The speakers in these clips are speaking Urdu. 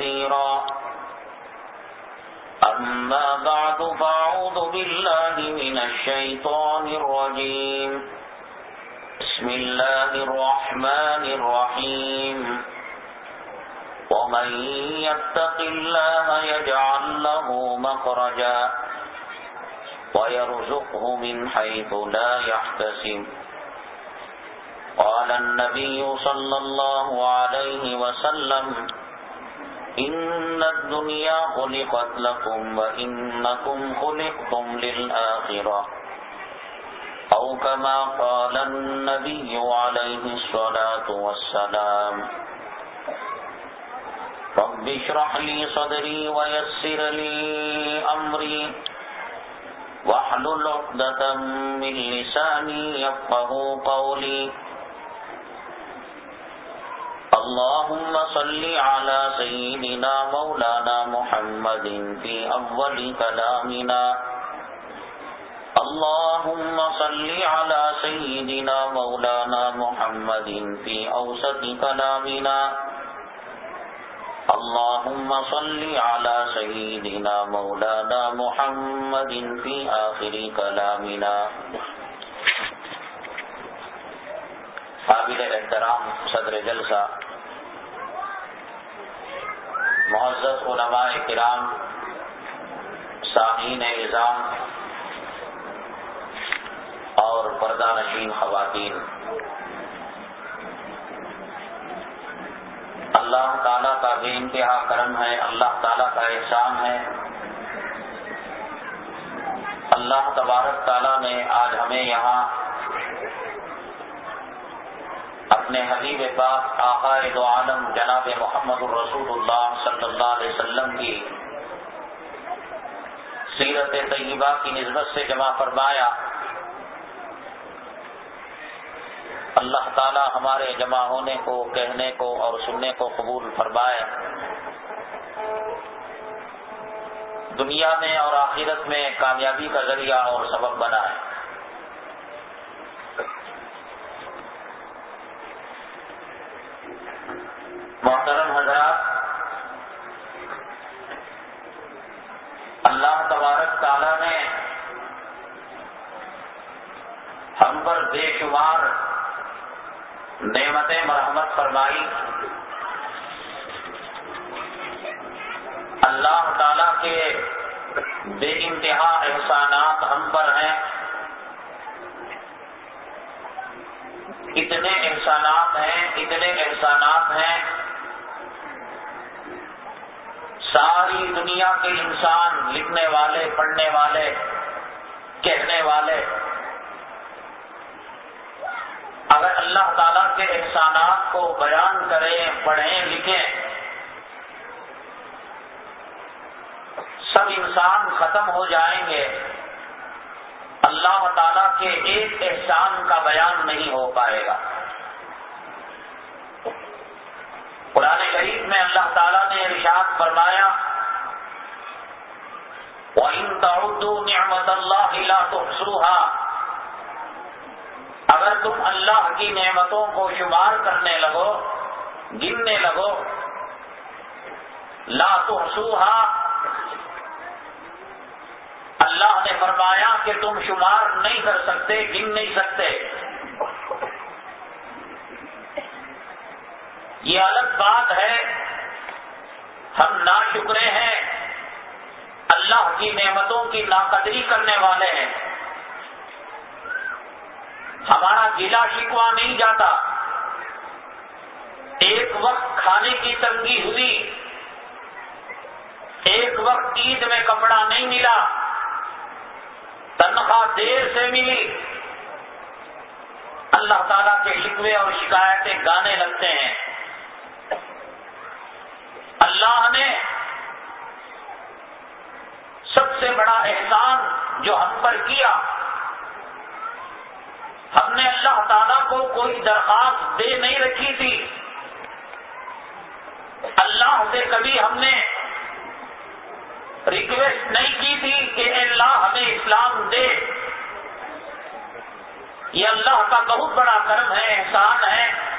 كثيرا. أما بعد فأعوذ بالله من الشيطان الرجيم. بسم الله الرحمن الرحيم. ومن يتق الله يجعل له مخرجا ويرزقه من حيث لا يحتسب. قال النبي صلى الله عليه وسلم إن الدنيا خلقت لكم وإنكم خلقتم للآخرة. أو كما قال النبي عليه الصلاة والسلام رب اشرح لي صدري ويسر لي أمري واحلل عقدة من لساني يفقه قولي. اللهم صل على سيدنا مولانا محمد في أول كلامنا. اللهم صل على سيدنا مولانا محمد في أوسط كلامنا. اللهم صل على سيدنا مولانا محمد في آخر كلامنا. قابل احترام صدر جلسہ معزز علماء کرام، سامعین نظام اور پردہ نشین خواتین۔ اللہ تعالیٰ کا بے انتہا کرم ہے، اللہ تعالیٰ کا احسان ہے۔ اللہ تبارک تعالیٰ نے آج ہمیں یہاں اپنے حبیب پاک آقائد دو عالم جناب محمد الرسول اللہ صلی اللہ علیہ وسلم کی سیرت طیبہ کی نسبت سے جمع فرمایا، اللہ تعالی ہمارے جمع ہونے کو، کہنے کو اور سننے کو قبول فرمائے۔ دنیا میں اور آخرت میں کامیابی کا ذریعہ اور سبب بنائے۔ محترم حضرات، اللہ تبارک تعالیٰ نے ہم پر بے شمار نعمت مرحمت فرمائی۔ اللہ تعالی کے بے انتہا احسانات ہم پر ہیں۔ اتنے احسانات ہیں، اتنے احسانات ہیں ساری دنیا کے انسان، لکھنے والے، پڑھنے والے، کہنے والے۔ اگر اللہ تعالیٰ کے احسانات کو بیان کریں، پڑھیں، لکھیں، سب انسان ختم ہو جائیں گے۔ اللہ تعالیٰ کے ایک احسان کا بیان نہیں ہو پائے گا۔ قرآن شریف میں اللہ تعالیٰ نے ارشاد فرمایا، وَإِن تَعُدُّوا نِعْمَةَ اللَّهِ اگر تم اللہ کی نعمتوں کو شمار کرنے لگو، گننے لگو، لا تحصوها فرمایا کہ تم شمار نہیں کر سکتے، گن نہیں سکتے۔ یہ الگ بات ہے۔ ہم نا شکرے ہیں۔ اللہ کی نعمتوں کی ناقدری کرنے والے ہیں۔ ہمارا گلا شکوا نہیں جاتا۔ ایک وقت کھانے کی تنگی ہوئی۔ ایک وقت عید میں کپڑا نہیں ملا۔ تنخواہ دیر سے ملی۔ اللہ تعالیٰ کے شکوے اور شکایتیں گانے لگتے ہیں۔ اللہ نے سب سے بڑا احسان جو ہم پر کیا، ہم نے اللہ تعالیٰ کو کوئی درخواست دے نہیں رکھی تھی۔ اللہ سے کبھی ہم نے ریکویسٹ نہیں کی تھی کہ اللہ ہمیں اسلام دے۔ یہ اللہ کا بہت بڑا کرم ہے، احسان ہے۔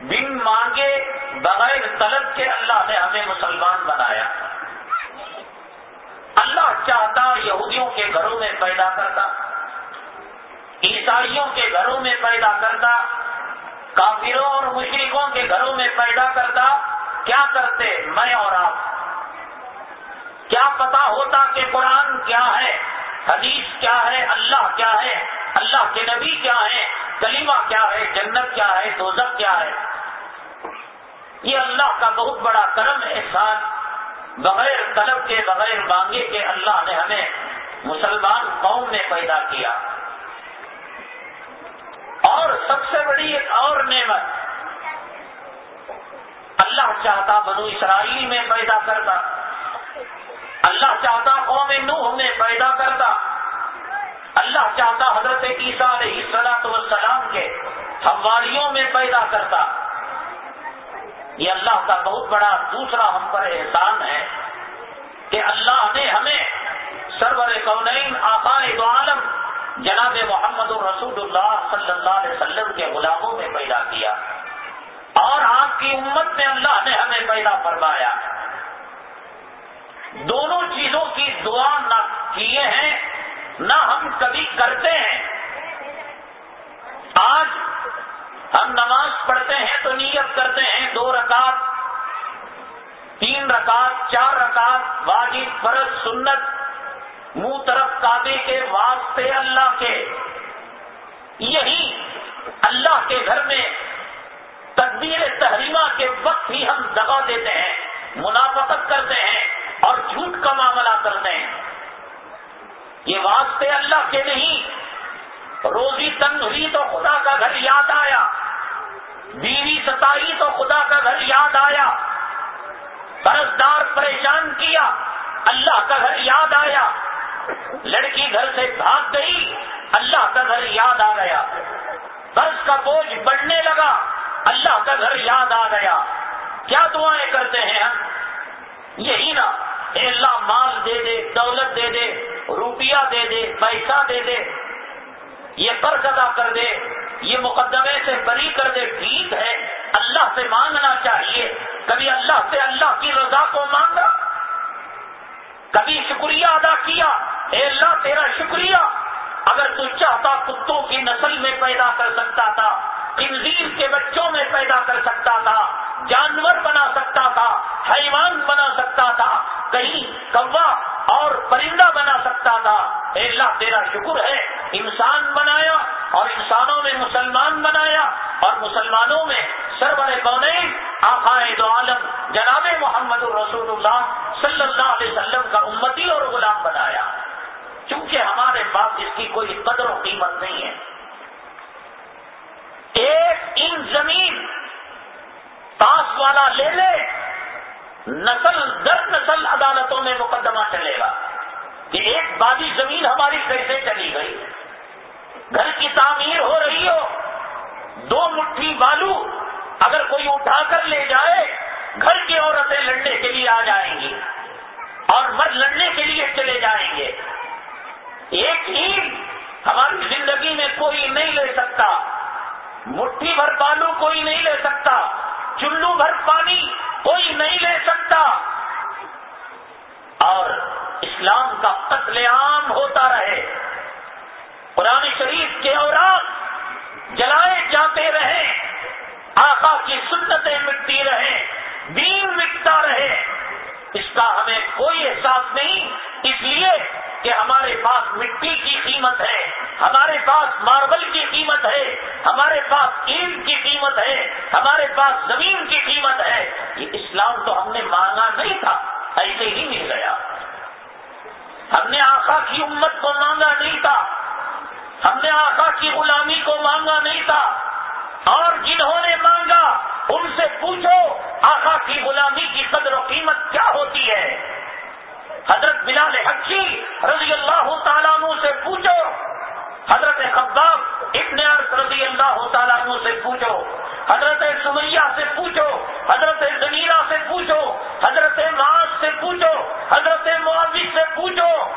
بن مانگے بغیر طلب کے اللہ نے ہمیں مسلمان بنایا۔ اللہ چاہتا یہودیوں کے گھروں میں پیدا کرتا۔ عیسائیوں کے گھروں میں پیدا کرتا۔ کافروں اور مشرقوں کے گھروں میں پیدا کرتا۔ کیا کرتے؟ میں اور آپ۔ کیا پتا ہوتا کہ قرآن کیا ہے؟ حدیث کیا ہے؟ اللہ کیا ہے؟ اللہ کے نبی کیا ہے کلیمہ کیا ہے؟ جنت کیا ہے؟ دوزک کیا ہے؟ یہ اللہ کا بہت بڑا کرم احسان بغیر طلب کے، بغیر مانگے کے اللہ نے ہمیں مسلمان قوم میں پیدا کیا۔ اور سب سے بڑی ایک اور نعمت اللہ چاہتا بنو اسرائیل میں پیدا کرتا۔ اللہ چاہتا قوم نوح میں پیدا کرتا۔ اللہ چاہتا حضرت عیسیٰ علیہ السلاط والسلام کے حواریوں میں پیدا کرتا۔ یہ اللہ کا بہت بڑا دوسرا ہم پر احسان ہے کہ اللہ نے ہمیں سرور کونین آقائد عالم جناب محمد الرسول اللہ صلی اللہ علیہ وسلم کے غلاموں میں پیدا کیا۔ اور آپ کی امت میں اللہ نے ہمیں پیدا فرمایا۔ دونوں چیزوں کی دعا نہ کیے ہیں نہ ہم کبھی کرتے ہیں۔ آج ہم نماز پڑھتے ہیں تو نیت کرتے ہیں۔ دو رکعت، تین رکعت، چار رکعت، واجب، فرض، سنت، منہ طرف کعبے کے واسطے اللہ کے۔ یہی اللہ کے گھر میں تقدیر تحریمہ کے وقت ہی ہم دبا دیتے ہیں، منافقت کرتے ہیں اور جھوٹ کا معاملہ کرتے ہیں۔ یہ واسطے اللہ کے نہیں۔ روزی تنگ ہوئی تو خدا کا گھر یاد آیا۔ بیوی ستائی تو خدا کا گھر یاد آیا۔ قرضدار پریشان کیا، اللہ کا گھر یاد آیا۔ لڑکی گھر سے بھاگ گئی، اللہ کا گھر یاد آ گیا۔ قرض کا بوجھ بڑھنے لگا، اللہ کا گھر یاد آ گیا۔ کیا دعائیں کرتے ہیں ہم؟ یہی نا۔ اے اللہ مال دے دے، دولت دے دے، روپیہ دے دے، پیسہ دے دے۔ یہ قرض ادا کر دے، یہ مقدمے سے بری کر دے، ٹھیک ہے، اللہ سے مانگنا چاہیے۔ کبھی اللہ سے اللہ کی رضا کو مانگا؟ کبھی شکریہ ادا کیا؟ اے اللہ، تیرا شکریہ۔ اگر تو چاہتا کتوں کی نسل میں پیدا کر سکتا تھا کنزیر کے بچوں میں پیدا کر سکتا تھا، جانور بنا سکتا تھا، حیوان بنا سکتا تھا کہیں کوا اور پرندہ بنا سکتا تھا۔ اے اللہ، تیرا شکر ہے۔ انسان بنایا اور انسانوں میں مسلمان بنایا اور مسلمانوں میں سرور کونین آخائے عالم، جناب محمد الرسول اللہ صلی اللہ علیہ وسلم کا امتی اور غلام بنایا۔ چونکہ ہمارے پاس اس کی کوئی قدر و قیمت نہیں ہے۔ ایک ان زمین پاس والا لے لے، نسل در نسل عدالتوں میں مقدمہ چلے گا۔ کہ ایک بادی زمین ہماری کیسے چلی گئی۔ گھر کی تعمیر ہو رہی ہو، دو مٹھی بالو اگر کوئی اٹھا کر لے جائے، گھر کی عورتیں لڑنے کے لیے آ جائیں گی اور مرد لڑنے کے لیے چلے جائیں گے۔ ایک ہی ہماری زندگی میں کوئی نہیں لے سکتا۔ مٹھی بھر بالو کوئی نہیں لے سکتا، چلو بھر پانی کوئی نہیں لے سکتا۔ اور اسلام کا قتل عام ہوتا رہے۔ قرآن شریف کے اوراق جلائے جاتے رہے۔ آقا کی سنتیں مٹتی رہے دین مٹتا رہے۔ اس کا ہمیں کوئی احساس نہیں، اس لیے کہ ہمارے پاس مٹی کی قیمت ہے، ہمارے پاس ماربل کی قیمت ہے، ہمارے پاس اینٹ کی قیمت ہے، ہمارے پاس زمین کی قیمت ہے۔ یہ اسلام تو ہم نے مانگا نہیں تھا، ایسے ہی مل گیا۔ ہم نے آقا کی امت کو مانگا نہیں تھا، ہم نے آقا کی غلامی کو مانگا نہیں تھا، اور جنہوں نے مانگا ان سے پوچھو، آقا کی غلامی کی قدر و قیمت کیا ہوتی ہے؟ حضرت بلال حقی رضی اللہ تعالیٰ سے پوچھو۔ حضرت خباب ابن عرص رضی اللہ تعالیٰ سے پوچھو۔ حضرت سمیہ سے پوچھو۔ حضرت زمیرہ سے پوچھو۔ حضرت معاذ سے پوچھو۔ حضرت معاوی سے پوچھو۔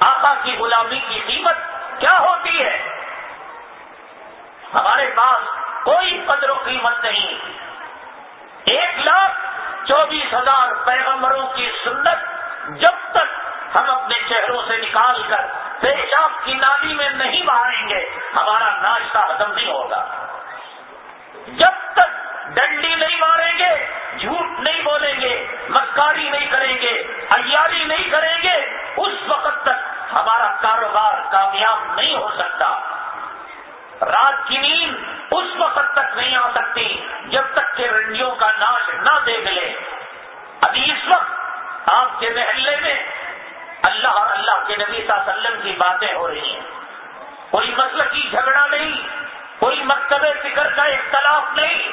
آقا کی غلامی کی قیمت کیا ہوتی ہے؟ ہمارے پاس کوئی قدر و قیمت نہیں۔ ایک لاکھ چوبیس ہزار پیغمبروں کی سنت جب تک ہم اپنے چہروں سے نکال کر پیشاب کی نالی میں نہیں بہاریں گے، ہمارا ناشتہ ختم نہیں ہوگا۔ جب تک ڈنڈی نہیں ماریں گے، جھوٹ نہیں بولیں گے، مکاری نہیں کریں گے ایاری نہیں کریں گے، اس وقت تک ہمارا کاروبار کامیاب نہیں ہو سکتا۔ رات کی نیند اس وقت تک نہیں آ سکتی جب تک کہ رنڈیوں کا ناش نہ دیکھ لے۔ ابھی اس وقت آپ کے محلے میں اللہ اور اللہ کے نبی صلی اللہ علیہ وسلم کی باتیں ہو رہی ہیں۔ کوئی مسئلہ کی جھگڑا نہیں، کوئی مکتب فکر کا اختلاف نہیں۔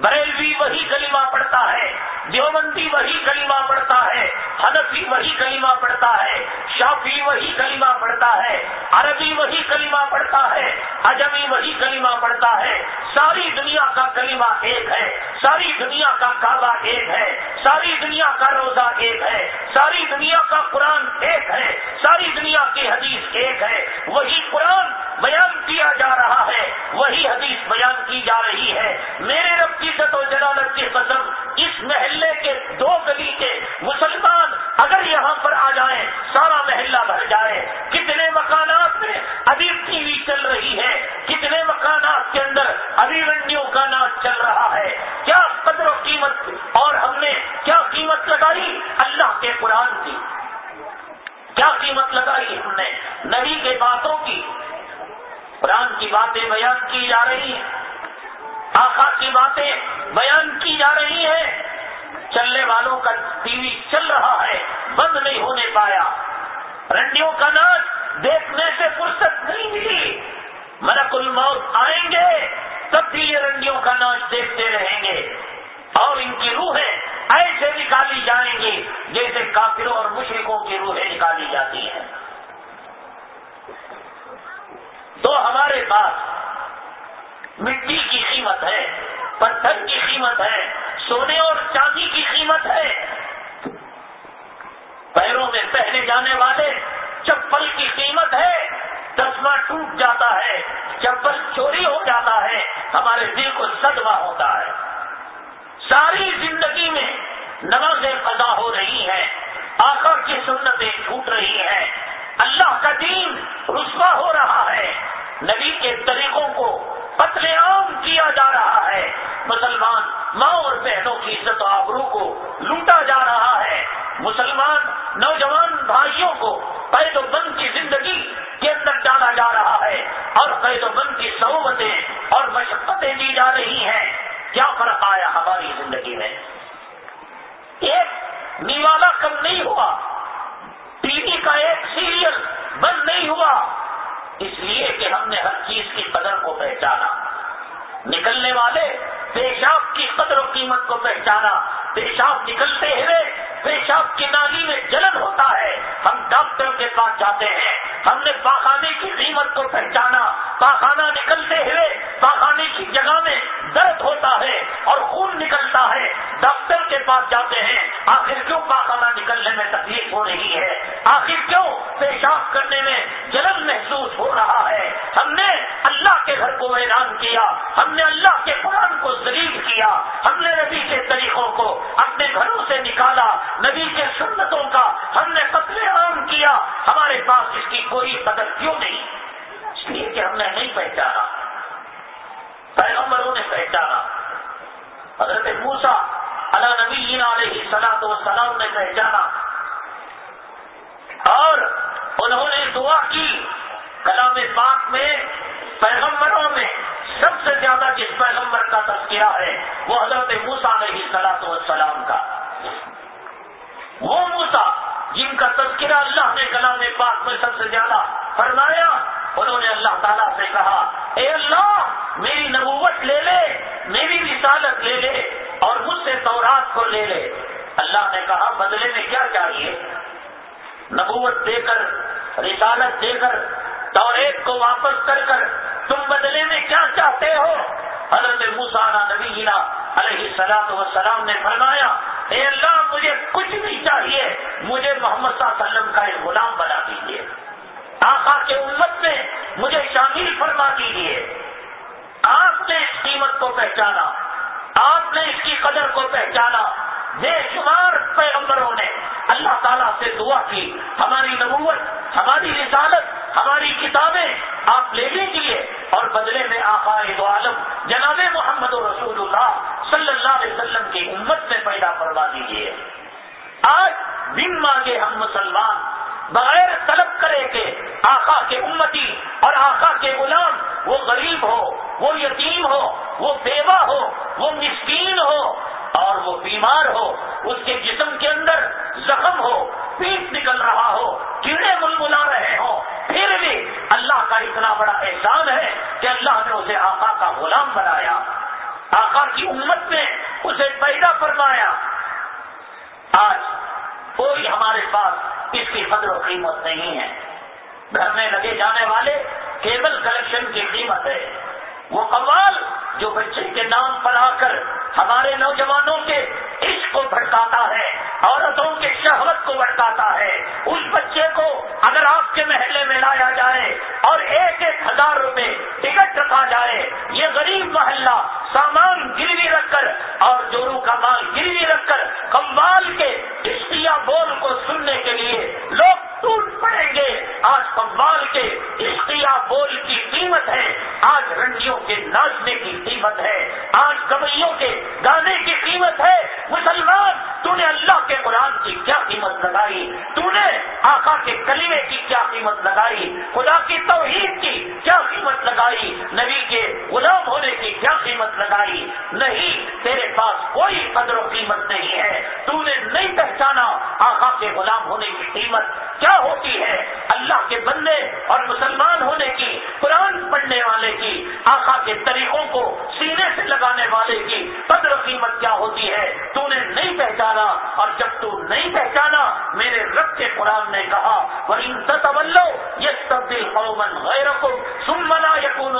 بریلوی وہی کلمہ پڑتا ہے، دیوبندی وہی کلمہ پڑتا ہے حنفی وہی کلمہ پڑتا ہے، شافی وہی کلمہ پڑتا ہے، عربی وہی کلمہ پڑتا ہے اجمی وہی کلمہ پڑتا ہے، ساری دنیا کا کلمہ ایک ہے، ساری دنیا کا کعبہ ایک ہے، ساری دنیا کا روزہ ایک ہے، ساری دنیا کا قرآن ایک ہے، ساری دنیا کی حدیث ایک ہے، وہی قرآن بیان کیا جا رہا ہے، وہی حدیث بیان کی جا رہی ہے۔ میرے رب کی و جلالت کی قسم، اس محلے کے دو گلی کے مسلمان اگر یہاں پر آ جائیں، سارا محلہ بھر جائے۔ کتنے مکانات میں ابھی ٹی وی چل رہی ہے؟ کتنے مکانات کے اندر ابھی رنڈیوں کا ناچ چل رہا ہے؟ کیا قدر و قیمت اور ہم نے کیا قیمت لگائی اللہ کے قرآن کی؟ کیا قیمت لگائی ہم نے؟ نبی کے باتوں کی، قرآن کی باتیں بیان کی جا رہی ہیں۔ آخا کی باتیں بیان کی جا رہی ہیں۔ چلنے والوں کا ٹی وی چل رہا ہے، بند نہیں ہونے پایا۔ رنڈیوں کا ناچ دیکھنے سے فرصت نہیں ملی۔ ملک الموت آئیں گے، تب بھی یہ رنڈیوں کا ناچ دیکھتے رہیں گے۔ اور ان کی روحیں ایسے نکالی جائیں گی جیسے کافروں اور مشرقوں کی روحیں نکالی جاتی ہیں۔ تو ہمارے پاس مٹی کی قیمت ہے پتھر کی قیمت ہے، سونے اور چاندی کی قیمت ہے۔ پیروں میں پہنے جانے والے چپل کی قیمت ہے چشمہ ٹوٹ جاتا ہے، چپل چوری ہو جاتا ہے، ہمارے دل کو صدمہ ہوتا ہے۔ ساری زندگی میں نمازیں قضا ہو رہی ہیں آخر کی سنتیں ٹوٹ رہی ہیں۔ اللہ کا دین رسوا ہو رہا ہے۔ نبی کے طریقوں کو قتل عام کیا جا رہا ہے۔ مسلمان ماں اور بہنوں کی عزت و آبرو کو لوٹا جا رہا ہے۔ مسلمان نوجوان بھائیوں کو قید و بند کی زندگی کے اندر ڈالا جا رہا ہے اور قید و بند کی صحبتیں اور مشقتیں دی جا رہی ہیں۔ کیا فرق آیا ہماری زندگی میں؟ ایک نیوالا کم نہیں ہوا۔ ٹی وی کا ایک سیریل بند نہیں ہوا۔ اس لیے کہ ہم نے ہر چیز کی قدر کو پہچانا۔ نکلنے والے پیشاب کی قدر و قیمت کو پہچانا۔ پیشاب نکلتے ہوئے پیشاب کی نالی میں جلن ہوتا ہے۔ ہم ڈاکٹر کے پاس جاتے ہیں۔ ہم نے پاخانے کی قیمت کو پہچانا۔ پاخانہ نکلتے ہوئے پاخانے کی جگہ میں درد ہوتا ہے اور خون نکلتا ہے۔ ڈاکٹر کے پاس جاتے ہیں۔ آخر کیوں پاخانہ نکلنے میں تکلیف ہو رہی ہے؟ آخر کیوں پیشاب کرنے میں جلن محسوس ہو رہا ہے؟ ہم نے اللہ کے گھر کو ویران کیا۔ ہم نے اللہ کے قرآن کو ذریع کیا۔ ہم نے نبی کے طریقوں کو اپنے گھروں سے نکالا۔ نبی کے سنتوں کا ہم نے قتل عام کیا، ہمارے پاس اس کی کوئی قدر کیوں نہیں؟ اس لیے کہ ہم نے نہیں پہچانا۔ پیغمبروں نے پہچانا۔ حضرت موسا اللہ نبی علیہ سلاط و سلام نے پہچانا۔ اور انہوں نے دعا کی کلام پاک میں، پیغمبروں میں، سب سے زیادہ جس پیغمبر کا تذکرہ ہے، وہ حضرت موسا علیہ و سلام کا۔ تذکرہ اللہ نے کلام پاک میں سب سے زیادہ فرمایا، انہوں نے اللہ تعالیٰ سے کہا، اے اللہ، میری نبوت لے لے، میری رسالت لے لے اور مجھ سے تورات کو لے لے۔ اللہ نے کہا، بدلے میں کیا چاہیے؟ نبوت دے کر، رسالت دے کر توریت کو واپس کر کر، تم بدلے میں کیا چاہتے ہو؟ حضرت موسانہ نبی علیہ السلام وسلام نے فرمایا اے اللہ، مجھے کچھ نہیں چاہیے، مجھے محمد صلی اللہ علیہ وسلم کا ایک غلام بنا دیجیے آقا کے امت میں مجھے شامل فرما دیجیے آپ نے اس قیمت کو پہچانا، آپ نے اس کی قدر کو پہچانا۔ بے شمار پیغمبروں نے اللہ تعالیٰ سے دعا کی، ہماری نبوت، ہماری رسالت، ہماری کتابیں آپ لے لیجیے اور بدلے میں آقائد عالم جناب محمد رسول اللہ صلی اللہ علیہ وسلم کی امت میں پیدا کروا دیجیے آج بن مانگے ہم مسلمان بغیر طلب کرے کہ آقا کے امتی اور آقا کے غلام، وہ غریب ہو، وہ یتیم ہو، وہ بیوہ ہو، وہ مسکین ہو اور وہ بیمار ہو، اس کے جسم کے اندر زخم ہو، پیٹ نکل رہا ہو، کیڑے مل ملا رہے ہوں، پھر بھی اللہ کا اتنا بڑا احسان ہے کہ اللہ نے اسے آقا کا غلام بنایا۔ آقا کی امت میں اسے پیدا فرمایا۔ آج کوئی ہمارے پاس اس کی قدر و قیمت نہیں ہے۔ گھر میں لگے جانے والے کیبل کلیکشن کی قیمت ہے۔ وہ قوال جو بچے کے نام پر آ کر ہمارے نوجوانوں کے عشق کو بھڑکاتا ہے، عورتوں کے شہوت کو بھڑکاتا ہے۔ اس بچے کو اگر آپ کے محلے میں لایا جائے اور ایک ایک ہزار روپے ٹکٹ رکھا جائے، یہ غریب محلہ سامان گروی رکھ کر اور جورو کا مال گروی رکھ کر کمبال کے اشتیا بول کو سننے کے لیے لوگ ٹوٹ پڑیں گے۔ آج کمبال کے اشتیا بول کی قیمت ہے۔ آج رنڈیوں کے ناچنے کی قیمت ہے۔ آج کبئیوں کے گانے کی قیمت ہے۔ مسلمان تو نے اللہ کے قرآن کی کیا قیمت لگائی؟ تو نے آقا کے کلیمے کی کیا قیمت لگائی؟ خدا کی توحید کی کیا قیمت لگائی؟ نبی کے غلام ہونے کی کیا قیمت لگائی؟ نہیں، تیرے پاس کوئی قدر و قیمت نہیں ہے۔ تو نے نہیں پہچانا آقا کے غلام ہونے کی قیمت۔ کیا ہوتی ہے اللہ کے بندے اور مسلمان ہونے کی، قرآن پڑھنے والے کی، آقا کے طریقوں کو سینے سے لگانے والے کی قدر قیمت کیا ہوتی ہے؟ تو نے نہیں پہچانا اور جب تو نہیں پہچانا، میرے رب کے قرآن نے کہا وہ ان یہ تبدیل قومن غیر سمنا یقون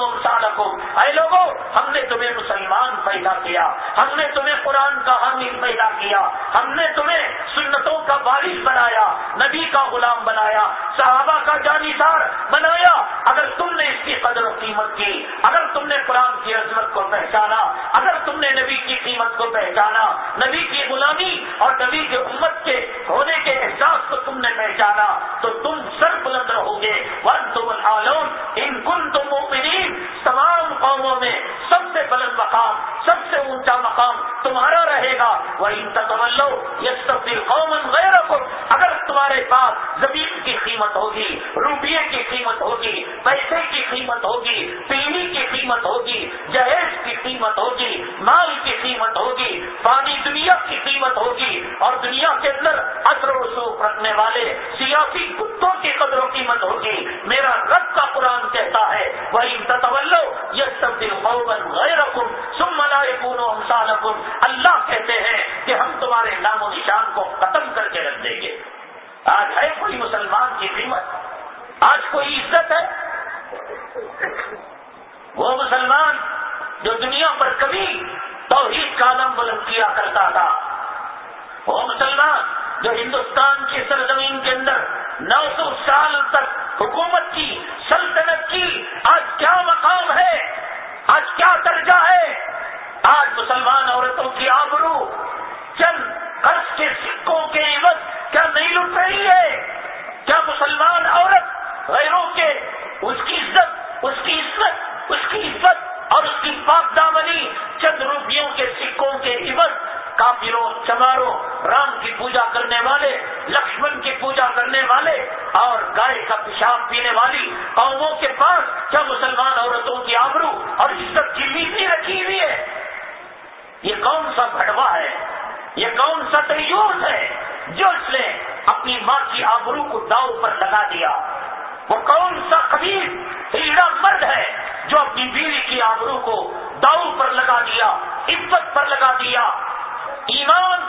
اے لوگوں ہم نے تمہیں مسلمان پیدا کیا، ہم نے تمہیں قرآن کا حامل پیدا کیا، ہم نے تمہیں سنتوں کا بارش بنایا، نبی کا غلام بنایا، صحابہ کا نثار بنایا اگر تم نے اس کی قدر و قیمت کی، اگر تم نے قرآن کی عظمت کو پہچانا، اگر تم نے نبی کی قیمت کو پہچانا، نبی کی غلامی اور نبی کے امت کے ہونے کے احساس کو تم نے پہچانا، تو تم سر بلند رہو گے ون تم ان کن تم تمام قوموں میں سب سے بلند مقام، سب سے اونچا مقام تمہارا رہے گا۔ وہ ان تملو یہ تبدیل قومن غیر اگر تمہارے پاس زمین کی قیمت ہوگی، روپیے کی قیمت ہوگی پیسے کی قیمت ہوگی پیڑھی کی قیمت ہوگی، جہیز کی قیمت ہوگی، مال کی قیمت ہوگی، پانی دنیا کی قیمت ہوگی، اور دنیا کے اندر اثر و رسوخ رکھنے والے سیاسی کتوں کی قدر و قیمت ہوگی۔ میرا رب کا قرآن کہتا ہے وہی تتولو یہ سب دل قومن غیر سم ملائے اللہ کہتے ہیں کہ ہم تمہارے نام و نشان کو ختم کر کے رکھ دیں گے۔ آج ہے کوئی مسلمان کی قیمت؟ آج کوئی عزت ہے؟ وہ مسلمان جو دنیا پر کبھی توحید کا نام بلند کیا کرتا تھا۔ وہ مسلمان جو ہندوستان کی سرزمین کے اندر نو سو سال تک حکومت کی، سلطنت کی، آج کیا مقام ہے؟ آج کیا درجہ ہے؟ آج مسلمان عورتوں کی آبرو چند قرض کے سکوں کے عوض کیا نہیں لٹ رہی ہے؟ کیا مسلمان عورت غیروں کے، اس کی عزت، اس کی عزت اس کی عزت اور اس کی پاک دامنی چند روپیوں کے سکوں کے عوض، کافروں، چماروں، رام کی پوجا کرنے والے، لکشمن کی پوجا کرنے والے اور گائے کا پیشاب پینے والی قوموں کے پاس کیا مسلمان عورتوں کی آبرو اور عزت کی میٹنگ رکھی ہوئی ہے؟ یہ کون سا بھڑوا ہے؟ یہ کون سا تیوس ہے جو اس نے اپنی ماں کی آبرو کو داؤ پر لگا دیا؟ وہ کون سا قبیل ہیڑا مرد ہے جو اپنی بیوی کی آبرو کو داؤ پر لگا دیا، عزت پر لگا دیا۔ ایمان،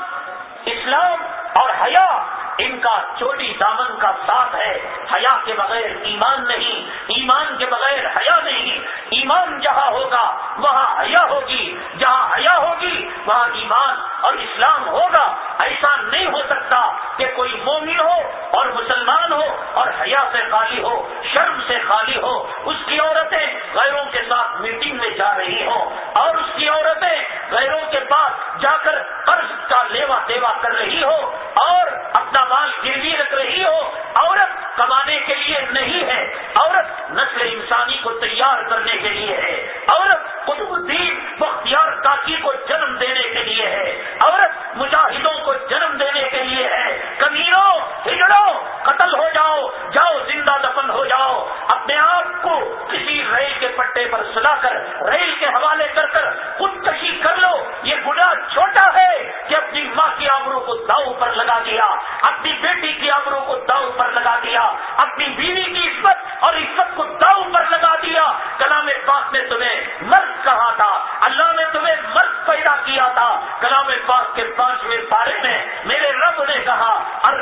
اسلام اور حیا ان کا چوٹی دامن کا ساتھ ہے۔ حیا کے بغیر ایمان نہیں، ایمان کے بغیر حیا نہیں۔ ایمان جہاں ہوگا، وہاں حیا ہوگی۔ جہاں حیا ہوگی، وہاں ایمان اور اسلام ہوگا۔ ایسا نہیں ہو سکتا کہ کوئی مومن ہو اور مسلمان ہو اور حیا سے خالی ہو، شرم سے خالی ہو، اس کی عورتیں غیروں کے ساتھ میٹنگ میں جا رہی ہوں اور اس کی عورتیں غیروں کے پاس جا کر قرض کا لیوا دیوا کر رہی ہو اور اپنا مال گروی رکھ رہی ہو، عورت کمانے کے لیے نہیں ہے، عورت نسل انسانی کو تیار کرنے کے لیے ہے، عورت قطب الدین بختیار کاکی کو جنم دینے کے لیے ہے، عورت مجاہدوں کو جنم دینے کے لیے ہے۔ کمینوں ہجڑو قتل ہو جاؤ جاؤ زندہ دفن ہو جاؤ۔ اپنے آپ کو کسی ریل کے پٹے پر سلا کر، ریل کے حوالے کر کر خودکشی کر لو۔ یہ گناہ چھوٹا ہے کہ اپنی ماں کی آمروں کو داؤ پر لگا دیا، اپنی بیٹی کی آمروں کو داؤ پر لگا دیا، اپنی بیوی کی عزت اور عزت کو داؤ پر لگا دیا۔ کلام پاک نے تمہیں مرد کہا تھا، اللہ نے تمہیں مرد پیدا کیا تھا۔ کلام پاک کے پاس پانچویں پارے میں میرے رب نے کہا اور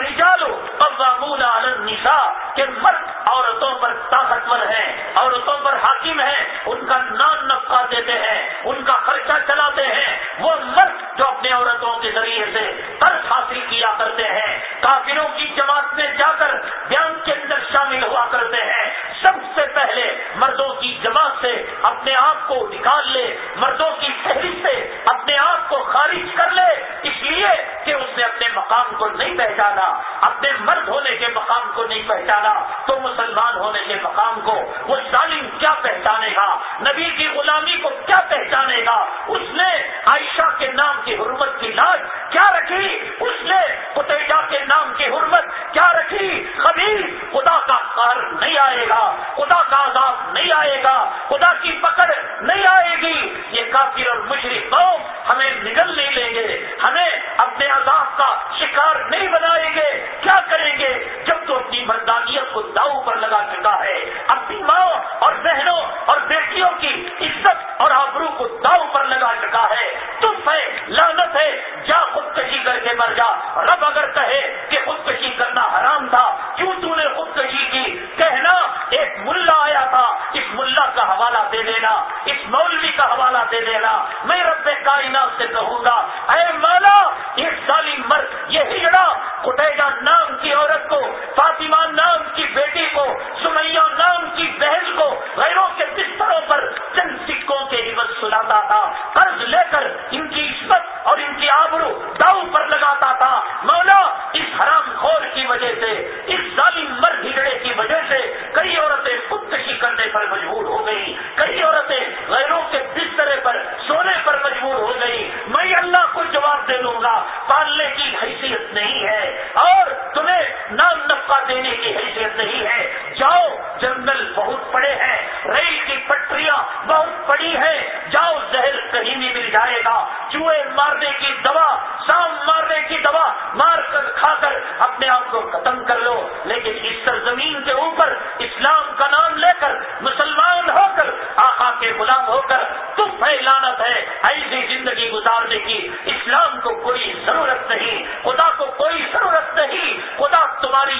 قوامون علی النساء، کہ مرد عورتوں پر طاقتور ہیں، عورتوں پر حاکم ہیں، ان کا نان نفقہ دیتے ہیں، ان کا خرچہ چلاتے ہیں۔ وہ مرد جو اپنے عورتوں کے ذریعے سے قرض حاصل کیا کرتے ہیں، کافروں کی جماعت میں جا کر بیان کے اندر شامل ہوا کرتے ہیں۔ سب سے پہلے مردوں کی جماعت سے اپنے آپ کو نکال لے، مردوں کی فہرست سے اپنے آپ کو خارج کر لے۔ اس لیے کہ اس نے اپنے مقام کو نہیں پہچانا، اپنے مرد ہونے کے مقام کو نہیں پہچانا، تو مسلمان ہونے کے مقام کو وہ ظالم کیا پہچانے گا؟ نبی کی غلامی کو کیا پہچانے گا؟ اس نے عائشہ کے نام کی حرمت کی لاج کیا رکھی؟ اس نے قطعہ کے نام کی حرمت کیا رکھی؟ کبھی خدا کا قہر نہیں آئے گا، خدا کا عذاب نہیں آئے گا، خدا کی پکڑ نہیں آئے گی۔ یہ کافر اور مشرق قوم ہمیں نگل نہیں لیں گے ہمیں اپنے عذاب کا شکار نہیں بنائیں گے۔ کیا کریں گے؟ جب تو اپنی مردانیت کو داؤ پر لگا چکا ہے، اپنی ماں اور بہنوں اور بیٹیوں کی عزت اور آبرو کو داؤ پر لگا چکا ہے۔ تم ہے لانت ہے، جا خودکشی کر کے مر جا۔ رب اگر کہے کہ خودکشی کرنا حرام تھا، کیوں تو نے خودکشی کی؟ کہنا، ایک ملا آیا تھا، اس ملا کا حوالہ دے دینا، اس مولوی کا حوالہ دے دینا۔ میں رب کائنات سے کہوں گا، اے مولا یہ ظالم مرد یہ ہجڑا کٹیجا نام کی عورت کو، فاطمہ نام کی بیٹی کو، سمیہ نام کی بہن کو غیروں کے بستروں پر چند سکوں کے عبت سناتا تھا قرض لے کر ان کی عزت اور ان کی آبرو داؤ پر لگاتا تھا۔ مولا، اس حرام خور کی وجہ سے، اس ظالم مرد ہجڑے کی وجہ سے کئی عورتیں خودکشی کرنے پر مجبور ہو گئی کئی عورتیں غیروں کے بسترے پر، سونے پر مجبور ہو گئی میں اللہ کو جواب دے دوں گا، پالنے کی حیثیت نہیں ہے اور تمہیں نام نفقہ دینے کی حیثیت نہیں ہے۔ جاؤ، جنگل بہت بڑے ہیں، ریل کی پٹریاں بہت بڑی ہیں۔ جاؤ، زہر کہیں بھی مل جائے گا۔ چوہے مارنے کی دوا سام مارنے کی دوا، مار کر کھا کر اپنے آپ کو ختم کر لو۔ لیکن اس سرزمین کے اوپر اسلام کا نام لے کر مسلمان ہو کر، آقا کے غلام ہو کر تم لانت ہے۔ ایسی زندگی گزارنے کی اسلام کو کوئی ضرورت نہیں، خدا کو کوئی ضرورت نہیں۔ خدا تمہاری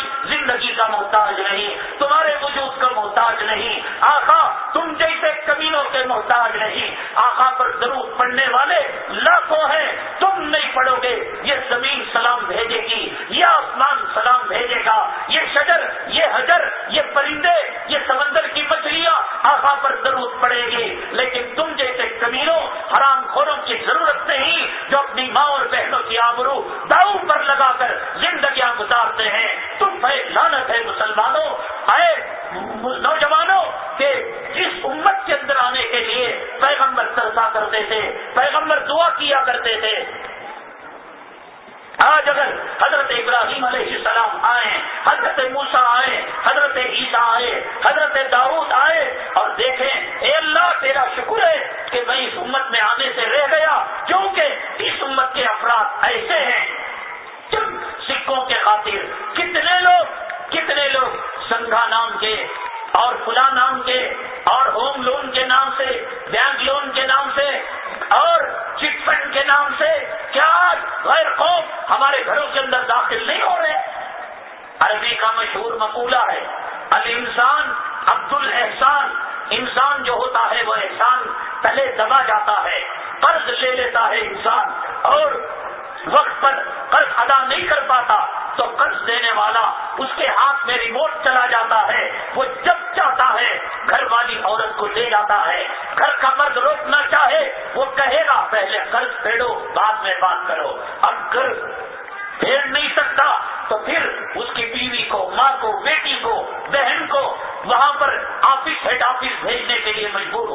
زندگی کا محتاج نہیں، تمہارے وجود کا محتاج نہیں۔ آقا، تم جیسے کمینوں کے محتاج نہیں۔ آقا پر ضرور پڑنے والے لاکھوں ہیں، تم نہیں پڑھو گے۔ یہ زمین سلام بھیجے گی، یہ آسمان سلام بھیجے گا۔ یہ شجر، یہ حجر، یہ پرندے، یہ سمندر کی مچھلیاں آقا پر ضرور پڑے گی۔ لیکن تم جیسے کمینوں حرام خوروں کی ضرورت نہیں جو اپنی ماں اور بہنوں کی آبرو داؤ پر لگا کر زندگیاں گزارتے ہیں۔ تم بھائی لانت ہے مسلمانوں، اے نوجوانوں، کہ جس امت کے اندر آنے کے لیے پیغمبر ترسا کرتے تھے، پیغمبر دعا کیا کرتے تھے۔ ہاں، آج اگر حضرت ابراہیم علیہ السلام آئے، حضرت موسا آئے، حضرت عیسیٰ آئے، حضرت داؤد آئے اور دیکھیں، اے اللہ، تیرا شکر ہے کہ میں اس امت میں آنے سے رہ گیا، کیونکہ اس امت کے افراد ایسے ہیں۔ چند سکوں کے خاطر کتنے لوگ کتنے لوگ سنگھا نام کے اور فلاں نام کے اور ہوم لون کے نام سے، بینک لون کے نام سے، اور چٹ فنڈ کے نام سے کیا غیر خوف ہمارے گھروں کے اندر داخل نہیں ہو رہے؟ عربی کا مشہور مقولہ ہے، الانسان عبد الحسان انسان جو ہوتا ہے وہ احسان تلے دبا جاتا ہے، قرض لے لیتا ہے انسان، اور وقت پر قرض ادا نہیں کر پاتا تو قرض دینے والا اس کے ہاتھ میں ریموٹ چلا جاتا ہے، وہ جب پہلے قرض پھیڑو بعد میں بات کرو۔ اب قرض پھیڑ نہیں سکتا، تو پھر اس کی بیوی کو، ماں کو، بیٹی کو، بہن کو وہاں پر آفس ہیڈ آفس بھیجنے کے لیے مجبور ہو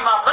حضرت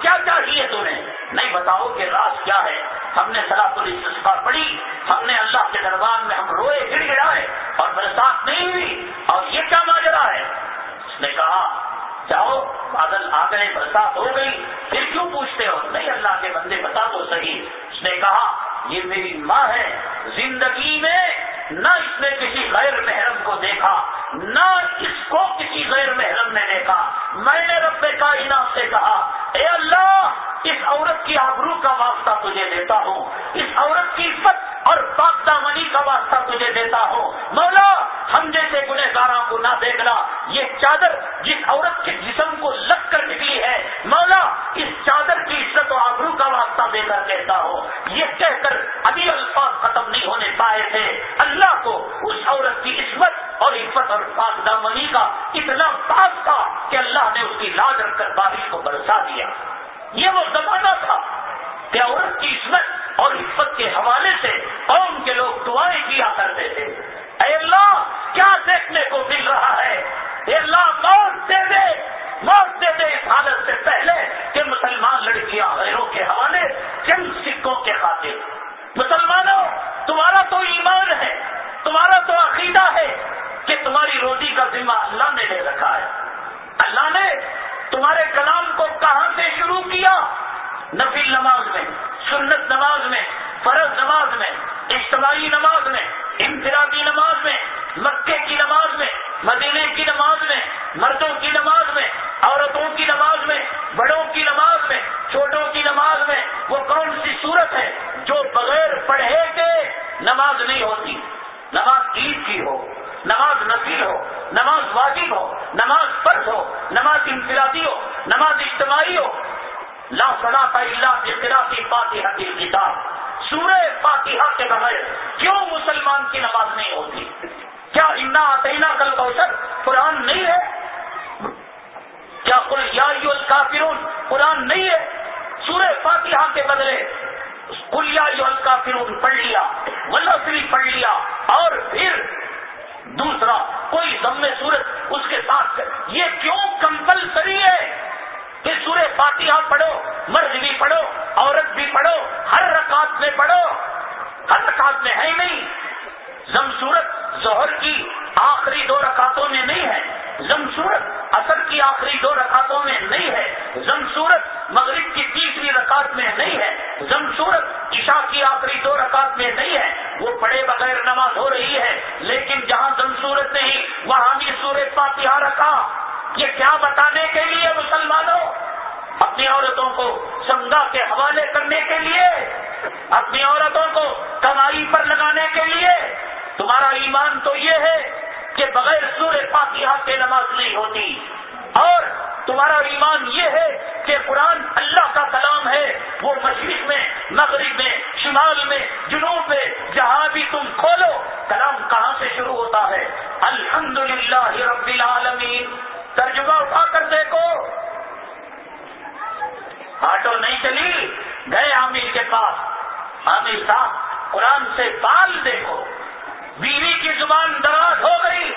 کیا چاہیے تمہیں؟ نہیں بتاؤ کہ راز کیا ہے؟ ہم نے سلا پولیس پڑھی، ہم نے اللہ کے دربار میں ہم روئے گر گرائے اور برسات نہیں ہوئی۔ اور یہ کیا ماجرا ہے؟ اس نے کہا، جاؤ، بادل آ گئے، برسات ہو گئی، پھر کیوں پوچھتے ہو؟ نہیں، اللہ کے بندے بتا دو صحیح۔ اس نے کہا، یہ میری ماں ہے، زندگی میں نہ اس نے کسی غیر محرم کو دیکھا، نہ اس کو کسی غیر محرم نے دیکھا۔ میں نے رب کائنات سے کہا، اے اللہ اس عورت کی آبرو کا واسطہ تجھے دیتا ہوں، اس عورت کی عزت اور پاکتا منی کا واسطہ تجھے دیتا ہوں۔ مولا، ہم جیسے گنہ گاروں کو نہ دیکھنا، یہ چادر جس عورت کے جسم کو لگ کر نکلی ہے، مولا، اس چادر کی عزت و آبرو کا واسطہ دے کر کہتا ہوں۔ یہ کہہ کر ابھی الفاظ ختم نہیں ہونے پائے تھے۔ اللہ کو اس عورت کی عزت اور عزت اور پاک دامنی کا اتنا پاک تھا کہ اللہ نے اس کی لاج رکھ کر بارش کو برسا دیا۔ یہ وہ زمانہ تھا کہ عورت کی عزت اور عزت کے حوالے سے قوم کے لوگ دعائیں کیا کرتے تھے۔ اے اللہ، کیا دیکھنے کو مل رہا ہے؟ اے اللہ، موت دے دے۔ موت دے دے اس حالت سے پہلے کہ مسلمان لڑکیاں غیروں کے حوالے چند سکوں کے خاطر۔ مسلمانوں، تمہارا تو ایمان ہے، تمہارا تو عقیدہ ہے کہ تمہاری روزی کا ذمہ اللہ نے لے رکھا ہے۔ اللہ نے تمہارے کلام کو کہاں سے شروع کیا نفل نماز میں سنت نماز میں فرض نماز میں اجتماعی نماز میں انفرادی نماز میں مکے کی نماز میں مدینے کی نماز میں مردوں کی نماز میں عورتوں کی نماز میں بڑوں کی نماز میں چھوٹوں کی نماز میں وہ کون سی صورت ہے جو بغیر پڑھے کے نماز نہیں ہوتی نماز عید کی ہو نماز نفیل ہو، نماز واجب ہو، نماز فرض ہو، نماز انفرادی ہو، نماز اجتماعی ہو۔ لا صلاح اللہ اختلافی فاتحہ کی کتاب۔ سورہ فاتحہ کے بغیر کیوں مسلمان کی نماز نہیں ہوتی؟ کیا انا تعینہ کل کوشر قرآن نہیں ہے؟ کیا یا کافرون قرآن نہیں ہے؟ سورہ فاتحہ کے بدلے کلیا کافرون پڑھ لیا ولہ پڑھ لیا اور پھر دوسرا، کوئی ضم صورت اس کے ساتھ یہ کیوں کمپلسری ہے؟ کہ سورہ فاتحہ پڑھو مرد بھی پڑھو، عورت بھی پڑھو، ہر رکعت میں پڑھو۔ ہر رکعت میں ہے نہیں۔ زم صورت ظہر کی آخری دو رکعتوں میں نہیں ہے۔ زم صورت اثر کی آخری دو رکعتوں میں نہیں ہے۔ زم صورت مغرب کی تیسری رکعت میں نہیں ہے۔ زم صورت عشاء کی آخری دو رکعت میں نہیں ہے۔ وہ پڑے بغیر نماز ہو رہی ہے، لیکن جہاں صورت نہیں، وہاں بھی سورت فاتحہ رکھا۔ یہ کیا بتانے کے لیے مسلمانوں؟ اپنی عورتوں کو سنگا کے حوالے کرنے کے لیے، اپنی عورتوں کو کمائی پر لگانے کے لیے۔ تمہارا ایمان تو یہ ہے کہ بغیر سور فاتحہ کے نماز نہیں ہوتی۔ اور تمہارا ایمان یہ ہے کہ قرآن اللہ کا کلام ہے، وہ مشرق میں، مغرب میں، شمال میں، جنوب میں، جہاں بھی تم کھولو سے شروع ہوتا ہے۔ الحمد للہ رب العالمین۔ ترجمہ اٹھا کر دیکھو۔ آٹو نہیں چلی، گئے عامر کے پاس۔ عامر صاحب، قرآن سے بال دیکھو۔ بیوی کی زبان دراز ہو گئی۔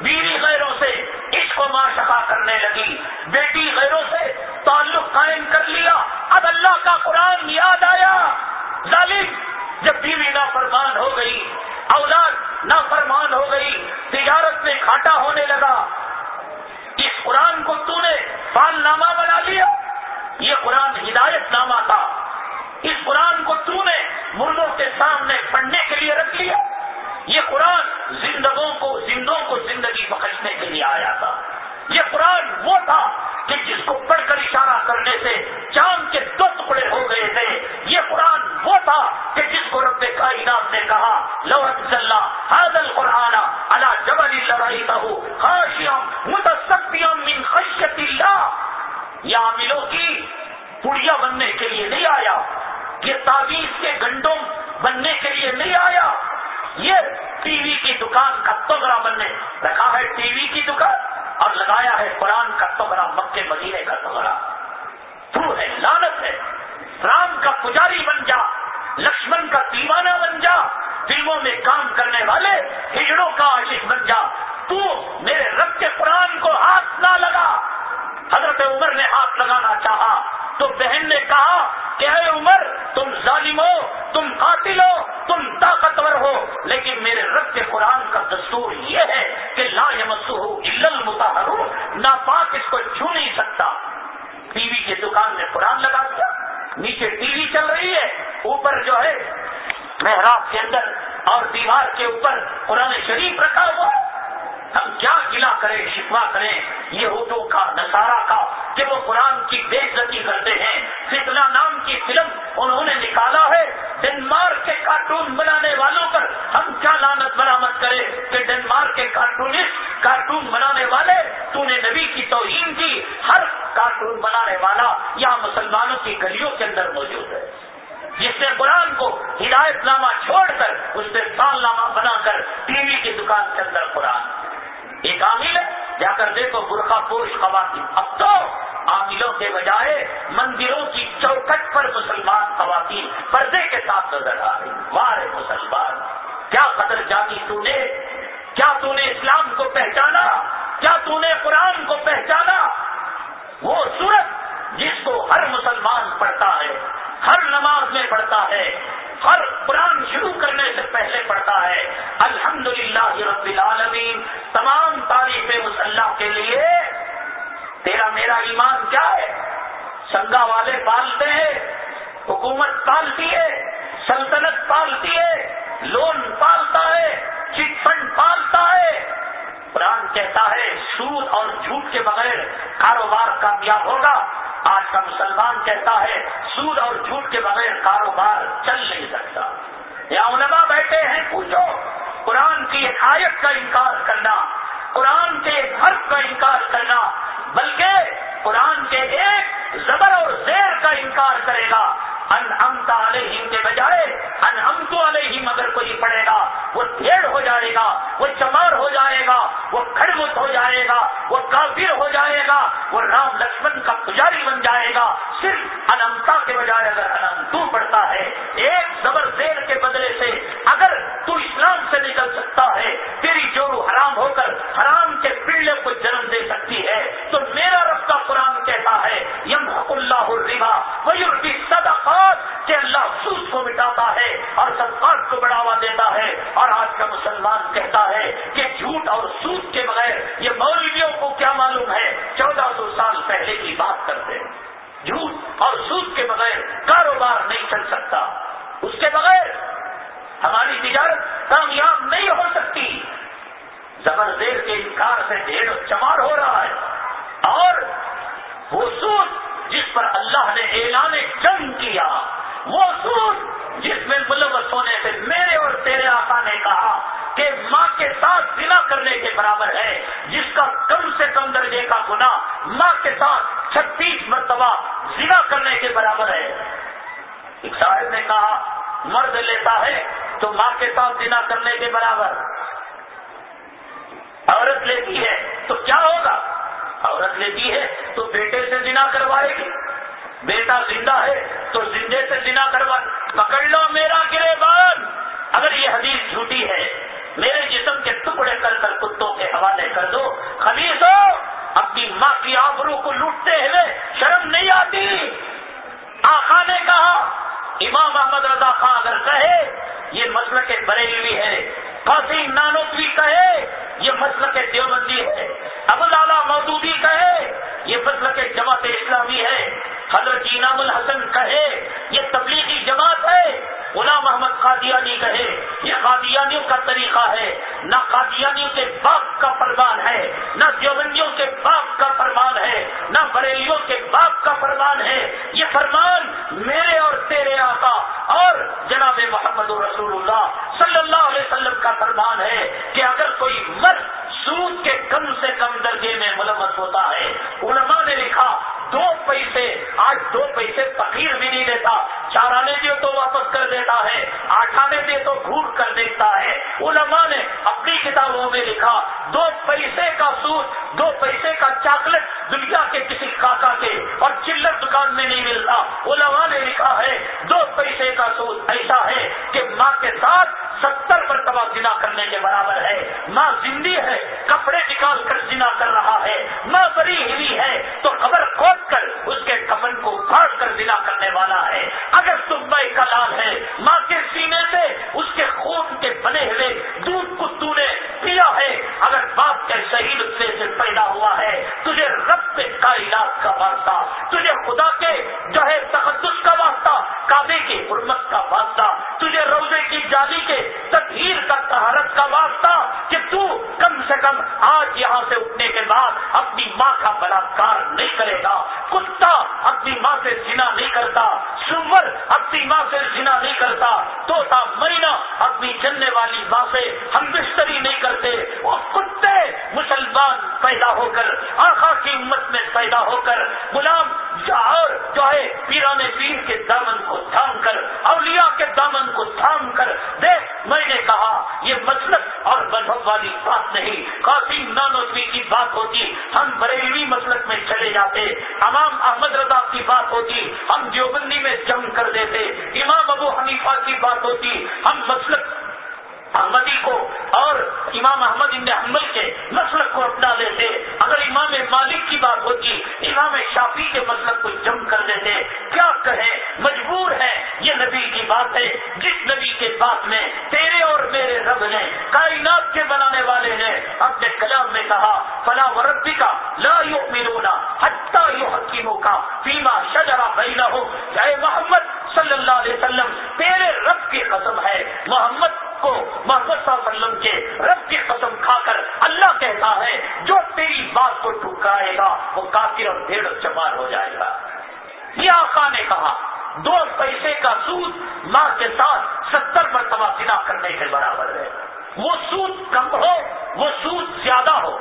بیوی غیروں سے اس کو ماں شفا کرنے لگی۔ بیٹی غیروں سے تعلق قائم کر لیا۔ اب اللہ کا قرآن یاد آیا۔ ظالم، جب بیوی نافرمان ہو گئی اولاد نافرمان ہو گئی، تجارت میں کھاٹا ہونے لگا۔ اس قرآن کو تو نے فال نامہ بنا لیا۔ یہ قرآن ہدایت نامہ تھا۔ اس قرآن کو تو نے مردوں کے سامنے پڑھنے کے لیے رکھ لیا۔ یہ قرآن زندگوں کو، زندوں کو زندگی بخشنے کے لیے آیا تھا۔ یہ قرآن وہ تھا کہ جس کو پڑھ کر اشارہ کرنے سے چاند کے دو ٹکڑے ہو گئے تھے۔ یہ قرآن وہ تھا کہ جس کو رب کائنات نے کہا لوحت اللہ حاضل قرآن اللہ جبل لڑائی بہو خاشیم من خشیت اللہ۔ یہ عاملوں کی پڑیا بننے کے لیے نہیں آیا۔ یہ تعویذ کے گنڈوں بننے کے لیے نہیں آیا۔ یہ ٹی وی کی دکان کا تغرا بننے، رکھا ہے ٹی وی کی دکان۔ اور لگایا ہے قرآن کا تغرا مکے مدینے کا تغرا۔ تو ہے لانت ہے۔ رام کا پجاری بن جا، لکشمن کا دیوانہ بن جا فلموں میں کام کرنے والے ہجڑوں کا عاشق بن جا۔ تو میرے رب کے قرآن کو ہاتھ نہ لگا۔ حضرت عمر نے ہاتھ لگانا چاہا۔ تو بہن نے کہا کہ اے عمر، تم ظالم ہو، تم قاتل ہو، تم طاقتور ہو۔ لیکن میرے رب کے قرآن کا دستور یہ ہے کہ لا یمسو ہو المتحر ناپاک اس کو چھو نہیں سکتا۔ ٹی وی کی دکان میں قرآن لگا دیا، نیچے ٹی وی چل رہی ہے، اوپر جو ہے محراب کے اندر اور دیوار کے اوپر قرآن شریف رکھا ہوا۔ ہم کیا گلا کریں شکوا کریں؟ یہ کا نسارا کا، کہ وہ قرآن کی بے عزتی کرتے ہیں فتنا نام کی فلم انہوں نے نکالا ہے، ڈنمارک کے کارٹون بنانے والوں پر ہم کیا لانت برامد کرے کہ ڈنمارک کے کارٹونسٹ، کارٹون بنانے والے تو نے نبی کی توہین کی، ہر کارٹون بنانے والا یہاں مسلمانوں کی گلیوں کے اندر موجود ہے۔ جس نے قرآن کو ہدایت نامہ چھوڑ کر، اس سے سال نامہ بنا کر ٹی وی کی دکان کے اندر قرآن ایک عامل ہے۔ جا کر دیکھو برقع پوش خواتین۔ اب تو عاملوں کے بجائے مندروں کی چوکٹ پر مسلمان خواتین پردے کے ساتھ نظر آ رہی وارے مسلمان۔ کیا قدر جانی تو نے؟ کیا تو نے اسلام کو پہچانا؟ کیا تو نے قرآن کو پہچانا؟ وہ صورت جس کو ہر مسلمان پڑھتا ہے۔ ہر نماز میں پڑھتا ہے، ہر قرآن شروع کرنے سے پہلے پڑھتا ہے۔ الحمد للہ رب العالمین، تمام تعریفیں اس اللہ کے لیے۔ تیرا میرا ایمان کیا ہے؟ سنگا والے پالتے ہیں، حکومت پالتی ہے، سلطنت پالتی ہے، لون پالتا ہے، چٹ فنڈ پالتا ہے۔ قرآن کہتا ہے، سود اور جھوٹ کے بغیر کاروبار کامیاب ہوگا۔ آج کا مسلمان کہتا ہے، سود اور جھوٹ کے بغیر کاروبار چل نہیں سکتا۔ یا علماء بیٹھے ہیں، پوچھو۔ قرآن کی ایک آیت کا انکار کرنا، قرآن کے ایک حرف کا انکار کرنا، بلکہ قرآن کے ایک زبر اور زیر کا انکار کرے گا۔ ان علیہم کے بجائے، ان علیہم اگر کوئی پڑے گا، وہ ڈھیڑ ہو جائے گا، وہ چمار ہو جائے گا، وہ کھڑمت ہو جائے گا، وہ کافر ہو جائے گا، وہ رام لکشمن کا پجاری بن جائے گا۔ صرف انمتا کے بجائے اگر انمتو پڑتا ہے، ایک زبر زیر کے بدلے سے اگر تو اسلام سے نکل سکتا ہے، تیری جورو حرام ہو کر حرام کے پڑے کو جنم دے سکتی ہے۔ تو میرا رفتہ قرآن کہتا ہے یم اللہ الربا ویوربی صدقات کہ اللہ سود کو مٹاتا ہے اور صدقات کو بڑھاوا دیتا ہے اور آج کا مسلمان کہتا ہے کہ جھوٹ اور سود کے بغیر یہ مولویوں کو کیا معلوم ہے؟ چودہ سو سال پہلے کی بات کرتے ہیں۔ جھوٹ اور سود کے بغیر کاروبار نہیں چل سکتا۔ اس کے بغیر ہماری تجارت کامیاب نہیں ہو سکتی۔ زبردیر کے انکار سے ڈھیر چمار ہو رہا ہے۔ اور وہ سود جس پر اللہ نے اعلان جنگ کیا وہ سود جس میں ملوث ہونے سے میرے اور تیرے آقا نے کہا کہ ماں کے ساتھ بنا کرنے کے برابر ہے جس کا کم سے کم درجے کا گنا ماں کے ساتھ چھتیس مرتبہ ضلع کرنے کے برابر ہے۔ ایک صاحب نے کہا، مرد لیتا ہے تو ماں کے ساتھ بنا کرنے کے برابر۔ عورت لیتی ہے تو کیا ہوگا؟ عورت لیتی ہے تو بیٹے سے جنا کروائے گی۔ بیٹا زندہ ہے تو زندے سے جنا کروا، پکڑ لو میرا گرے بان۔ اگر یہ حدیث جھوٹی ہے، میرے جسم کے ٹکڑے کر کر کتوں کے حوالے کر دو۔ خبیص ہو اپنی ماں کی آبرو کو لوٹتے ہوئے شرم نہیں آتی۔ آخا نے کہا، امام احمد رضا خان اگر کہے، یہ مسئلہ کے بریلوی ہے۔ قاسم نانوتوی کہے، یہ مسل کے دیوبندی ہے۔ ابو لالا مودودی کہے، یہ مسل کے جماعت اسلامی ہے۔ حضرت انعام الحسن کہے، یہ تبلیغی جماعت ہے۔ غلام محمد قادیانی کہے، یہ قادیانیوں کا طریقہ ہے۔ نہ قادیانیوں کے باپ کا فرمان ہے، نہ دیوبندیوں کے باپ کا فرمان ہے، نہ بریلیوں کے باپ کا فرمان ہے۔ یہ فرمان میرے اور تیرے آقا اور جناب محمد رسول اللہ صلی اللہ علیہ وسلم کا فرمان ہے کہ اگر کوئی مرد سود کے کم سے کم درجے میں ملمت ہوتا ہے، علماء نے لکھا دو پیسے آج دو پیسے فقیر بھی نہیں دیتا چار آنے دے تو واپس کر دیتا ہے آٹھ آنے دے تو گھوٹ کر دیتا ہے۔ علماء نے اپنی کتابوں میں لکھا، دو پیسے کا سود دو پیسے کا چاکلیٹ دنیا کے کسی کاکا کے اور چلر دکان میں نہیں ملتا۔ علماء نے لکھا ہے، دو پیسے کا سود ایسا ہے کہ ماں کے ساتھ ستر مرتبہ جنا کرنے کے برابر ہے۔ ماں زندی ہے، کپڑے نکال کر جنا کر رہا ہے۔ ماں بری ہوئی ہے، تو خبر کھود کر اس کے کمن کو پھاڑ کر جنا کرنے والا ہے۔ اگر تم کا لال ہے، ماں کے سینے سے اس کے خون کے بنے ہوئے دودھ کو تو نے پیا ہے۔ اگر باپ کے شہید سے سے پیدا ہوا ہے، تجھے رب کا علاج کا واسطہ، تجھے خدا کے جو ہے تقدس کا واسطہ، کعبے کی حرمت کا واسطہ، تجھے روزے کی جالی کے تدہیر کا تہارت کا واسطہ کہ تو کم سے کم آج یہاں سے اٹھنے کے بعد اپنی ماں کا بلاکار نہیں کرے گا۔ کتا اپنی ماں سے جنا نہیں کرتا۔ سور اپنی ماں سے جنا نہیں کرتا، توتا مرینا اپنی چلنے والی ماں سے ہم بستری نہیں کرتے۔ وہ کتے مسلمان پیدا ہو کر آخا کی امت میں پیدا ہو کر، غلام اور جو ہے، پیران پیر کے دامن کو تھام کر، اولیاء کے دامن کو تھام کر، دیکھ میں نے کہا، یہ مسلک مذہب والی بات نہیں۔ کافی نانوی کی بات ہوتی۔ ہم بریلوی مسلک میں چلے جاتے۔ امام احمد رضا کی بات ہوتی۔ ہم دیوبندی میں جم کر دیتے امام ابو حنیفہ کی بات ہوتی۔ ہم مسلک احمدی کو اور امام احمد ان حمل کے مسلک کو اپنا لیتے، اگر امام مالک کی بات ہوتی، امام شافی کے مسلک کو جم کر دیتے، کیا کہیں مجبور ہے، یہ نبی کی بات ہے، جس نبی کے بات میں تیرے اور میرے رب نے کائنات کے بنانے والے نے اپنے کلام میں کہا، فلا وربی کا لا یو میرونا حتہ یو حکیموں کا فیما شجرا بہنا ہو چاہے محمد صلی اللہ علیہ وسلم، تیرے رب کی قسم ہے، محمد کو محمد صلی اللہ علیہ وسلم کے رب کی قسم کھا کر اللہ کہتا ہے، جو تیری بات کو ٹھکرائے گا، وہ کافر اور بھیڑ چمار ہو جائے گا۔ یہ آقا نے کہا، دو پیسے کا سود ماں کے ساتھ ستر مرتبہ سنا کرنے کے برابر ہے۔ وہ سود کم ہو، وہ سود زیادہ ہو۔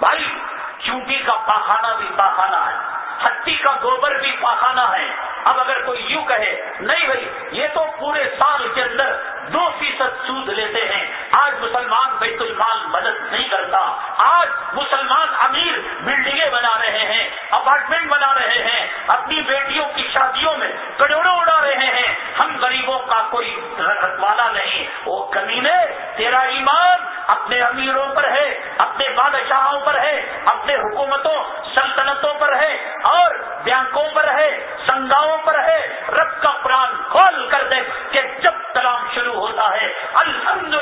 بھائی، چونٹی کا پاخانہ بھی پاخانہ ہے ہٹی کا گوبر بھی پاخانہ ہے۔ اب اگر کوئی یوں کہے، نہیں بھائی، یہ تو پورے سال کے اندر دو فیصد سود لیتے ہیں۔ آج مسلمان بیت المال مدد نہیں کرتا۔ آج مسلمان امیر بلڈنگیں بنا رہے ہیں، اپارٹمنٹ بنا رہے ہیں، اپنی بیٹیوں کی شادیوں میں کروڑوں اڑا رہے ہیں۔ ہم غریبوں کا کوئی والا نہیں۔ وہ کمینے، تیرا ایمان اپنے امیروں پر ہے، اپنے بادشاہوں پر ہے، اپنے حکومتوں، سلطنتوں پر ہے اور بینکوں پر ہے، سنگاؤں پر ہے۔ رب کا پران کھول کر دے کہ جب کلام شروع ہوتا ہے۔ الحمد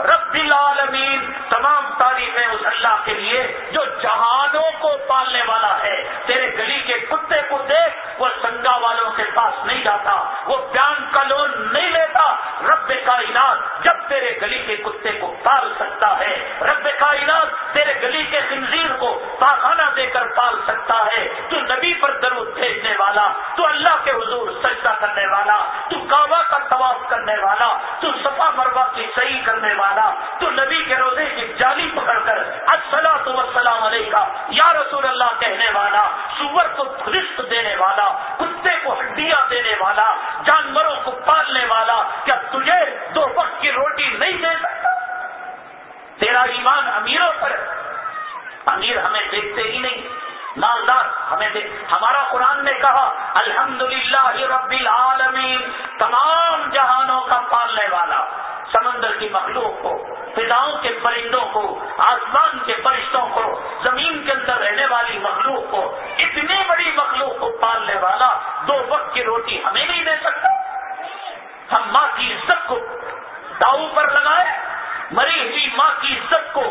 رب العالمین، تمام تعریفیں اس اللہ کے لیے جو جہانوں کو پالنے والا ہے۔ تیرے گلی کے کتے کو دیکھ وہ سنگا والوں کے پاس نہیں جاتا، وہ بیان کا لون نہیں لیتا۔ رب کائنات جب تیرے گلی کے کتے کو پال سکتا ہے، رب کائنات تیرے گلی کے خنزیر کو پاخانہ دے کر پال سکتا ہے۔ تو نبی پر درود بھیجنے والا، تو اللہ کے حضور سجدہ کرنے والا، تو کعبہ کا طواف کرنے والا تو صفا مربع کی صحیح کرنے والا، تو نبی کے روزے کی جالی پکڑ کر السلام تو السلام علیہ یا رسول اللہ کہنے والا، سور کو رشت دینے والا، کتے کو ہڈیاں دینے والا، جانوروں کو پالنے والا، کیا تجھے دو وقت کی روٹی نہیں دے سکتا؟ تیرا ایمان امیروں پر امیر ہمیں دیکھتے ہی نہیں۔ مالدار ہمیں دیکھ، ہمارا قرآن نے کہا الحمد للہ رب العالمین تمام جہانوں کا پالنے والا، سمندر کی مخلوق کو، فضاؤں کے پرندوں کو، آسمان کے فرشتوں کو، زمین کے اندر رہنے والی مخلوق کو، اتنی بڑی مخلوق کو پالنے والا دو وقت کی روٹی ہمیں نہیں دے سکتا۔ ہم ماں کی عزت کو داؤ پر لگائے، مری ہوئی ماں کی عزت کو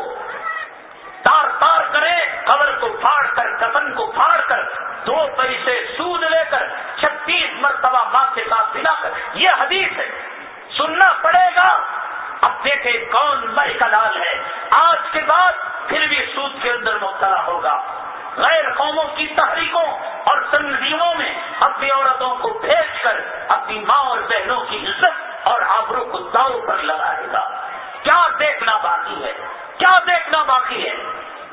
تار تار کرے، قبر کو پھاڑ کر کفن کو پھاڑ کر، دو پیسے سود لے کر، چھتیس مرتبہ ماں کے ساتھ دلا کر۔ یہ حدیث ہے۔ سننا پڑے گا۔ اب دیکھیں کون مر کا لال ہے۔ آج کے بعد پھر بھی سود کے اندر مبتلا ہوگا۔ غیر قوموں کی تحریکوں اور تنظیموں میں اپنی عورتوں کو بھیج کر اپنی ماں اور بہنوں کی عزت اور آبروں کو داؤ پر لگائے گا۔ کیا دیکھنا باقی ہے؟ کیا دیکھنا باقی ہے؟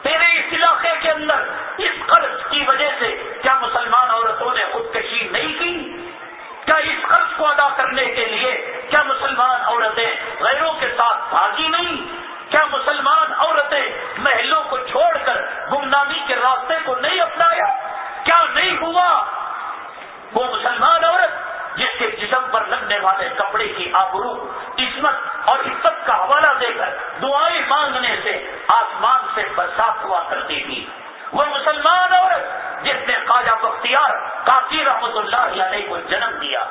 تیرے اس علاقے کے اندر اس قرض کی وجہ سے کیا مسلمان عورتوں نے خودکشی نہیں کی؟ کیا اس قرض کو ادا کرنے کے لیے کیا مسلمان عورتیں غیروں کے ساتھ بھاگی نہیں؟ کیا مسلمان عورتیں محلوں کو چھوڑ کر گمنامی کے راستے کو نہیں اپنایا؟ کیا نہیں ہوا؟ وہ مسلمان عورت جس کے جسم پر لگنے والے کپڑے کی آبرو، عصمت اور عزت کا حوالہ دے کر دعائیں مانگنے سے آسمان سے برسات ہوا کرتی تھی وہ مسلمان عورت جس نے خواجہ بختیار کافی رحمت اللہ علیہ کو جنم دیا۔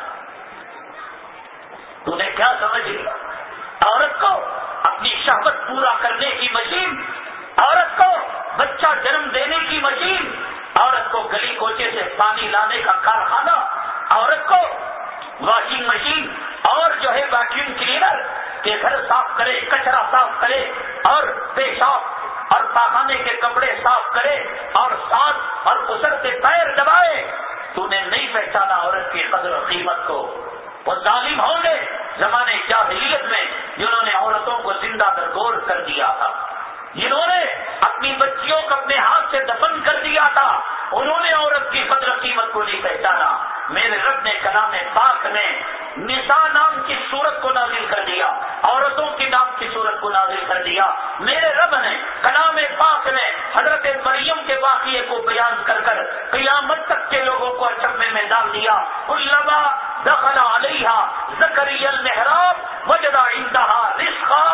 تو نے کیا سمجھ لیا عورت کو اپنی شہبت پورا کرنے کی مشین، عورت کو بچہ جنم دینے کی مشین، عورت کو گلی کوچے سے پانی لانے کا کارخانہ، عورت کو واشنگ مشین اور جو ہے ویکیوم کلینر کے گھر صاف کرے، کچرا صاف کرے اور پیشاب اور پاخانے کے کپڑے صاف کرے اور ساتھ اور اسر سے پیر دبائے۔ تو نے نہیں پہچانا عورت کی قدر و قیمت کو۔ وہ ظالم ہوں گے زمانے جاہلیت میں جنہوں نے عورتوں کو زندہ درگور کر دیا تھا۔ جنہوں نے اپنی بچیوں کو اپنے ہاتھ سے دفن کر دیا تھا، انہوں نے عورت کی قدر قیمت کو نہیں پہچانا میرے رب نے کلام پاک میں نسا نام کی صورت کو نازل کر دیا، عورتوں کی نام کی صورت کو نازل کر دیا۔ میرے رب نے کلام پاک میں حضرت مریم کے واقعے کو بیان کر کر قیامت تک کے لوگوں کو اچمے میں ڈال دیا۔ علما دخل علیہ زکری المحراب وجدہ انتہا رسخا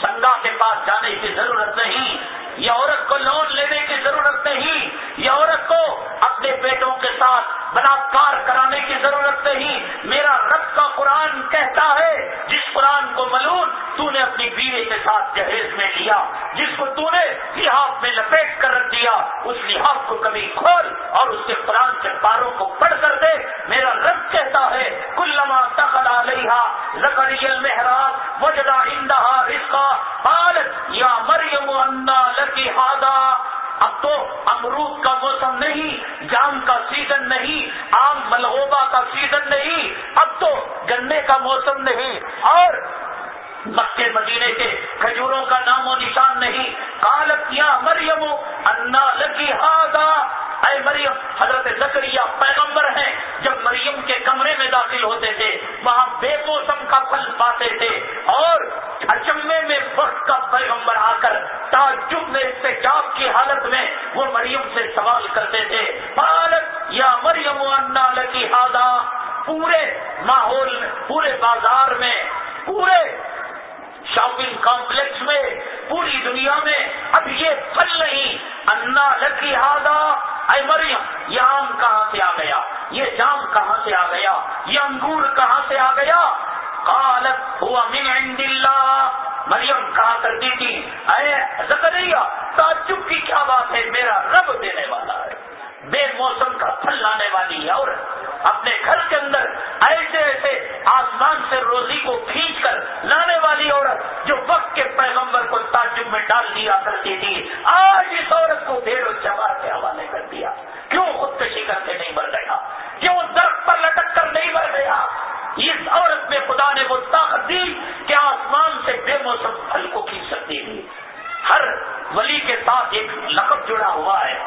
سنگا کے پاس جانے کی ضرورت نہیں، یہ عورت کو لون لینے کی ضرورت نہیں، یہ عورت کو اپنے بیٹوں کے ساتھ بلاکار کرانے کی ضرورت نہیں۔ میرا رب کا قرآن کہتا ہے، جس قرآن کو ملون تو نے اپنی بیوی کے ساتھ جہیز میں لیا، جس کو تو نے لحاظ میں لپیٹ کر رکھ دیا، اس لحاظ کو کبھی کھول اور اس کے قرآن کے پاروں کو پڑھ کر دے میرا رب کہتا ہے، کلما تخلا علیہ لکڑی المحراب وجدہ اندہا رزقا، قالت یا مریم انا لکی ہادا اب تو امرود کا موسم نہیں، جام کا سیزن نہیں، آم ملغوبہ کا سیزن نہیں، اب تو گنے کا موسم نہیں۔ اور مکے مدینے کے کھجوروں کا نام و نشان نہیں۔ کالت یا مریم، انا لگی ہادا اے مریم، حضرت زکریہ پیغمبر ہیں، جب مریم کے کمرے میں داخل ہوتے تھے، وہاں بے موسم کا پھل پاتے تھے، اور اچمے میں وقت کا پیغمبر آ کر تعجب میں، استحجاب کی حالت میں وہ مریم سے سوال کرتے تھے پالک یا مریم، انا لگی ہادا پورے ماحول میں پورے بازار میں، پورے شاپنگ کمپلیکس میں، پوری دنیا میں، اب یہ پھل نہیں۔ انا لکی ہادا، اے مریم، یہ آم کہاں سے آ گیا؟ یہ جام کہاں سے آ گیا؟ یہ انگور کہاں سے آ گیا؟ قالت، ہوا من عند اللہ۔ مریم کہا کرتی تھی، اے زکریہ تعجب کی کیا بات ہے؟ میرا رب دینے والا ہے۔ بے موسم کا پھل لانے والی ہے اور اپنے گھر کے اندر ایسے ایسے آسمان سے روزی کو کھینچ کر لانے والی عورت جو وقت کے پیغمبر کو تعجب میں ڈال دیا کرتی تھی، آج اس عورت کو بھیڑ و چمار کے حوالے کر دیا۔ کیوں خودکشی کر کے نہیں بڑھ گیا کیوں درخت پر لٹک کر نہیں بڑھ گیا اس عورت میں خدا نے وہ طاقت دی کہ آسمان سے بے موسم پھل کو کھینچ سکتی تھی۔ ہر ولی کے ساتھ ایک لقب جڑا ہوا ہے۔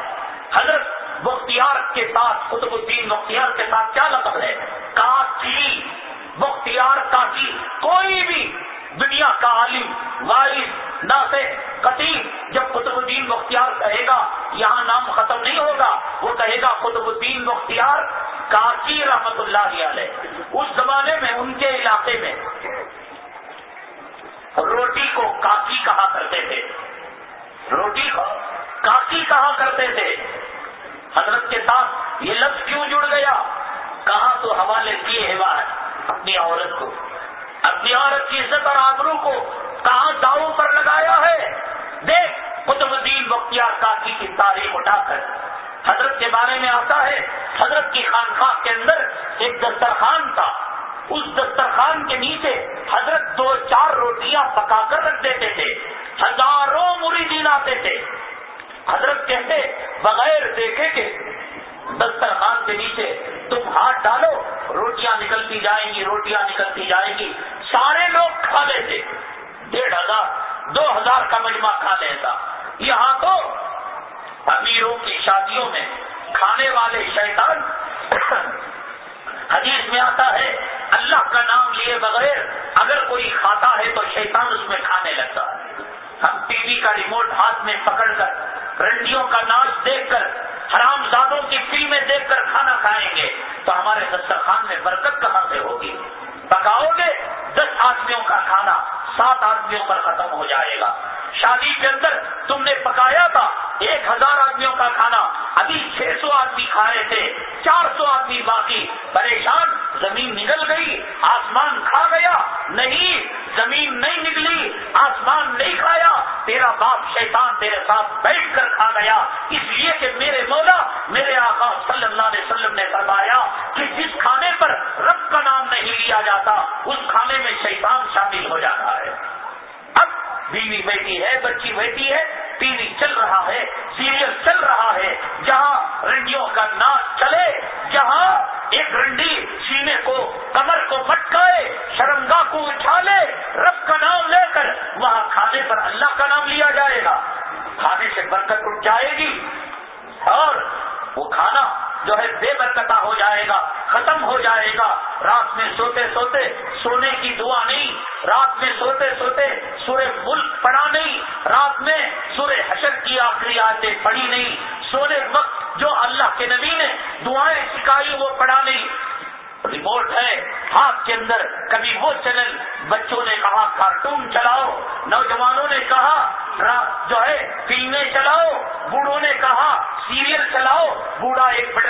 حضرت مختار کے ساتھ، قطب الدین مختار کے ساتھ کیا لطف ہے؟ کاکی مختار کاکی کوئی بھی دنیا کا عالم وارث ناسے قطیب جب قطب الدین مختار کہے گا، یہاں نام ختم نہیں ہوگا، وہ کہے گا قطب الدین مختار کاکی رحمت اللہ علیہ۔ اس زمانے میں ان کے علاقے میں روٹی کو کاکی کہا کرتے تھے روٹی کو کاکی کہا کرتے تھے حضرت کے ساتھ یہ لفظ کیوں جڑ گیا کہاں تو حوالے کیے ہے اپنی عورت کو اپنی عورت کی عزت اور آبرو کو کہاں داؤ پر لگایا ہے؟ دیکھ، قطب الدین بختیار کاکی کی تاریخ اٹھا کر۔ حضرت کے بارے میں آتا ہے، حضرت کی خانخواہ کے اندر ایک دسترخوان تھا۔ اس دسترخوان کے نیچے حضرت دو چار روٹیاں پکا کر رکھ دیتے تھے۔ ہزاروں مریدین آتے تھے۔ حضرت کہتے، بغیر دیکھے کہ دسترخوان کے نیچے تم ہاتھ ڈالو، روٹیاں نکلتی جائیں گی، روٹیاں نکلتی جائیں گی۔ سارے لوگ کھا لیتے ڈیڑھ ہزار، دو ہزار کا مجمع کھا لیتا یہاں تو امیروں کی شادیوں میں کھانے والے شیطان حدیث میں آتا ہے، اللہ کا نام لیے بغیر اگر کوئی کھاتا ہے تو شیطان اس میں کھانے لگتا ہے۔ ہم ٹی وی کا ریموٹ ہاتھ میں پکڑ کر، رنڈیوں کا ناچ دیکھ کر، حرام زادوں کی فلمیں دیکھ کر کھانا کھائیں گے تو ہمارے دسترخوان میں برکت کہاں سے ہوگی؟ پکاؤ گے دس آدمیوں کا کھانا۔ سات آدمیوں پر ختم ہو جائے گا۔ شادی کے اندر تم نے پکایا تھا، ایک ہزار آدمیوں کا کھانا۔ ابھی چھ سو آدمی کھا رہے تھے، چار سو آدمی باقی۔ پریشان، زمین نکل گئی، آسمان کھا گیا۔ نہیں، زمین نہیں نکلی آسمان نہیں کھایا۔ تیرا باپ شیطان تیرے ساتھ بیٹھ کر کھا گیا۔ اس لیے کہ میرے مولا، میرے آقا صلی اللہ علیہ وسلم نے فرمایا کہ جس کھانے پر رب کا نام نہیں لیا جاتا، اس کھانے میں شیطان شامل ہو جاتا ہے۔ اب بیوی بیٹی ہے، بچی بیٹی ہے، ٹی وی چل رہا ہے، سیریل چل رہا ہے، جہاں رنڈیوں کا ناچ چلے، جہاں ایک رنڈی سینے کو، کمر کو مٹکائے شرمگا کو اچھالے، رب کا نام لے کر وہاں کھانے پر اللہ کا نام لیا جائے گا۔ کھانے سے برکت اٹھ جائے گی اور وہ کھانا جو ہے بے برکتا ہو جائے گا، ختم ہو جائے گا۔ رات میں سوتے سوتے سونے کی دعا نہیں، رات میں سوتے سوتے سورہ ملک پڑا نہیں، رات میں سورہ حشر کی آخری آتے پڑی نہیں۔ سونے وقت جو اللہ کے نبی نے دعائیں سکھائی وہ پڑا نہیں۔ رپورٹ ہے، ہاتھ کے اندر کبھی وہ چینل بچوں نے کہا، کارٹون چلاؤ، نوجوانوں نے کہا جو ہے فلمیں چلاؤ، بوڑھوں نے کہا، سیریل چلاؤ، بوڑھا ایک بٹن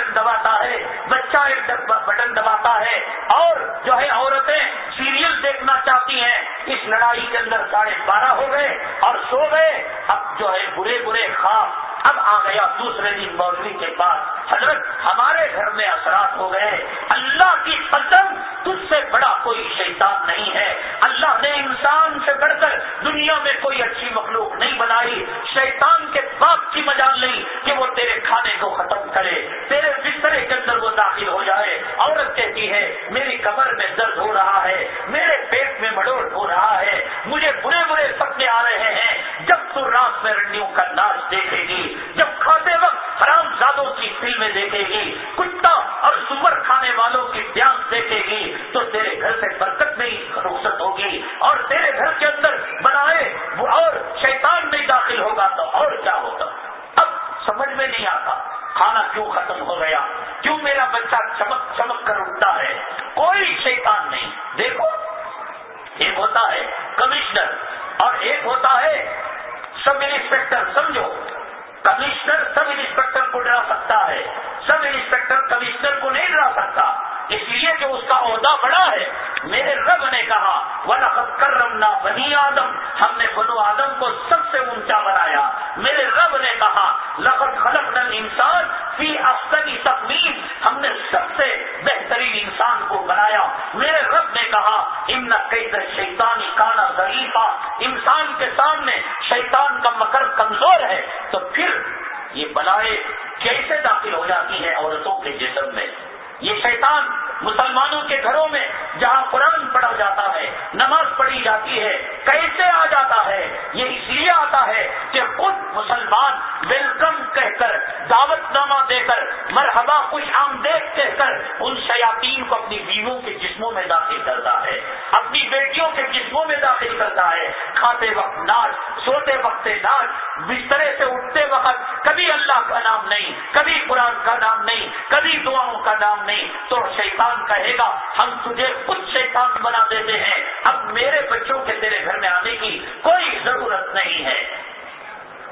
دباتا ہے بچہ ایک بٹن دباتا ہے اور جو ہے عورتیں سیریل دیکھنا چاہتی ہیں، اس لڑائی کے اندر ساڑھے بارہ ہو گئے اور سو گئے۔ اب جو ہے برے برے خواب۔ اب آ گیا دوسرے دن مولوی کے پاس۔ حضرت، ہمارے گھر میں اثرات ہو گئے۔ اللہ کی قسم، تجھ سے بڑا کوئی شیطان نہیں ہے۔ اللہ نے انسان سے بڑھ کر دنیا میں کوئی اچھی مخلوق نہیں بنائی۔ شیطان تجھے خود شیطان بنا دیتے ہیں۔ اب میرے بچوں کے تیرے گھر میں آنے کی کوئی ضرورت نہیں ہے۔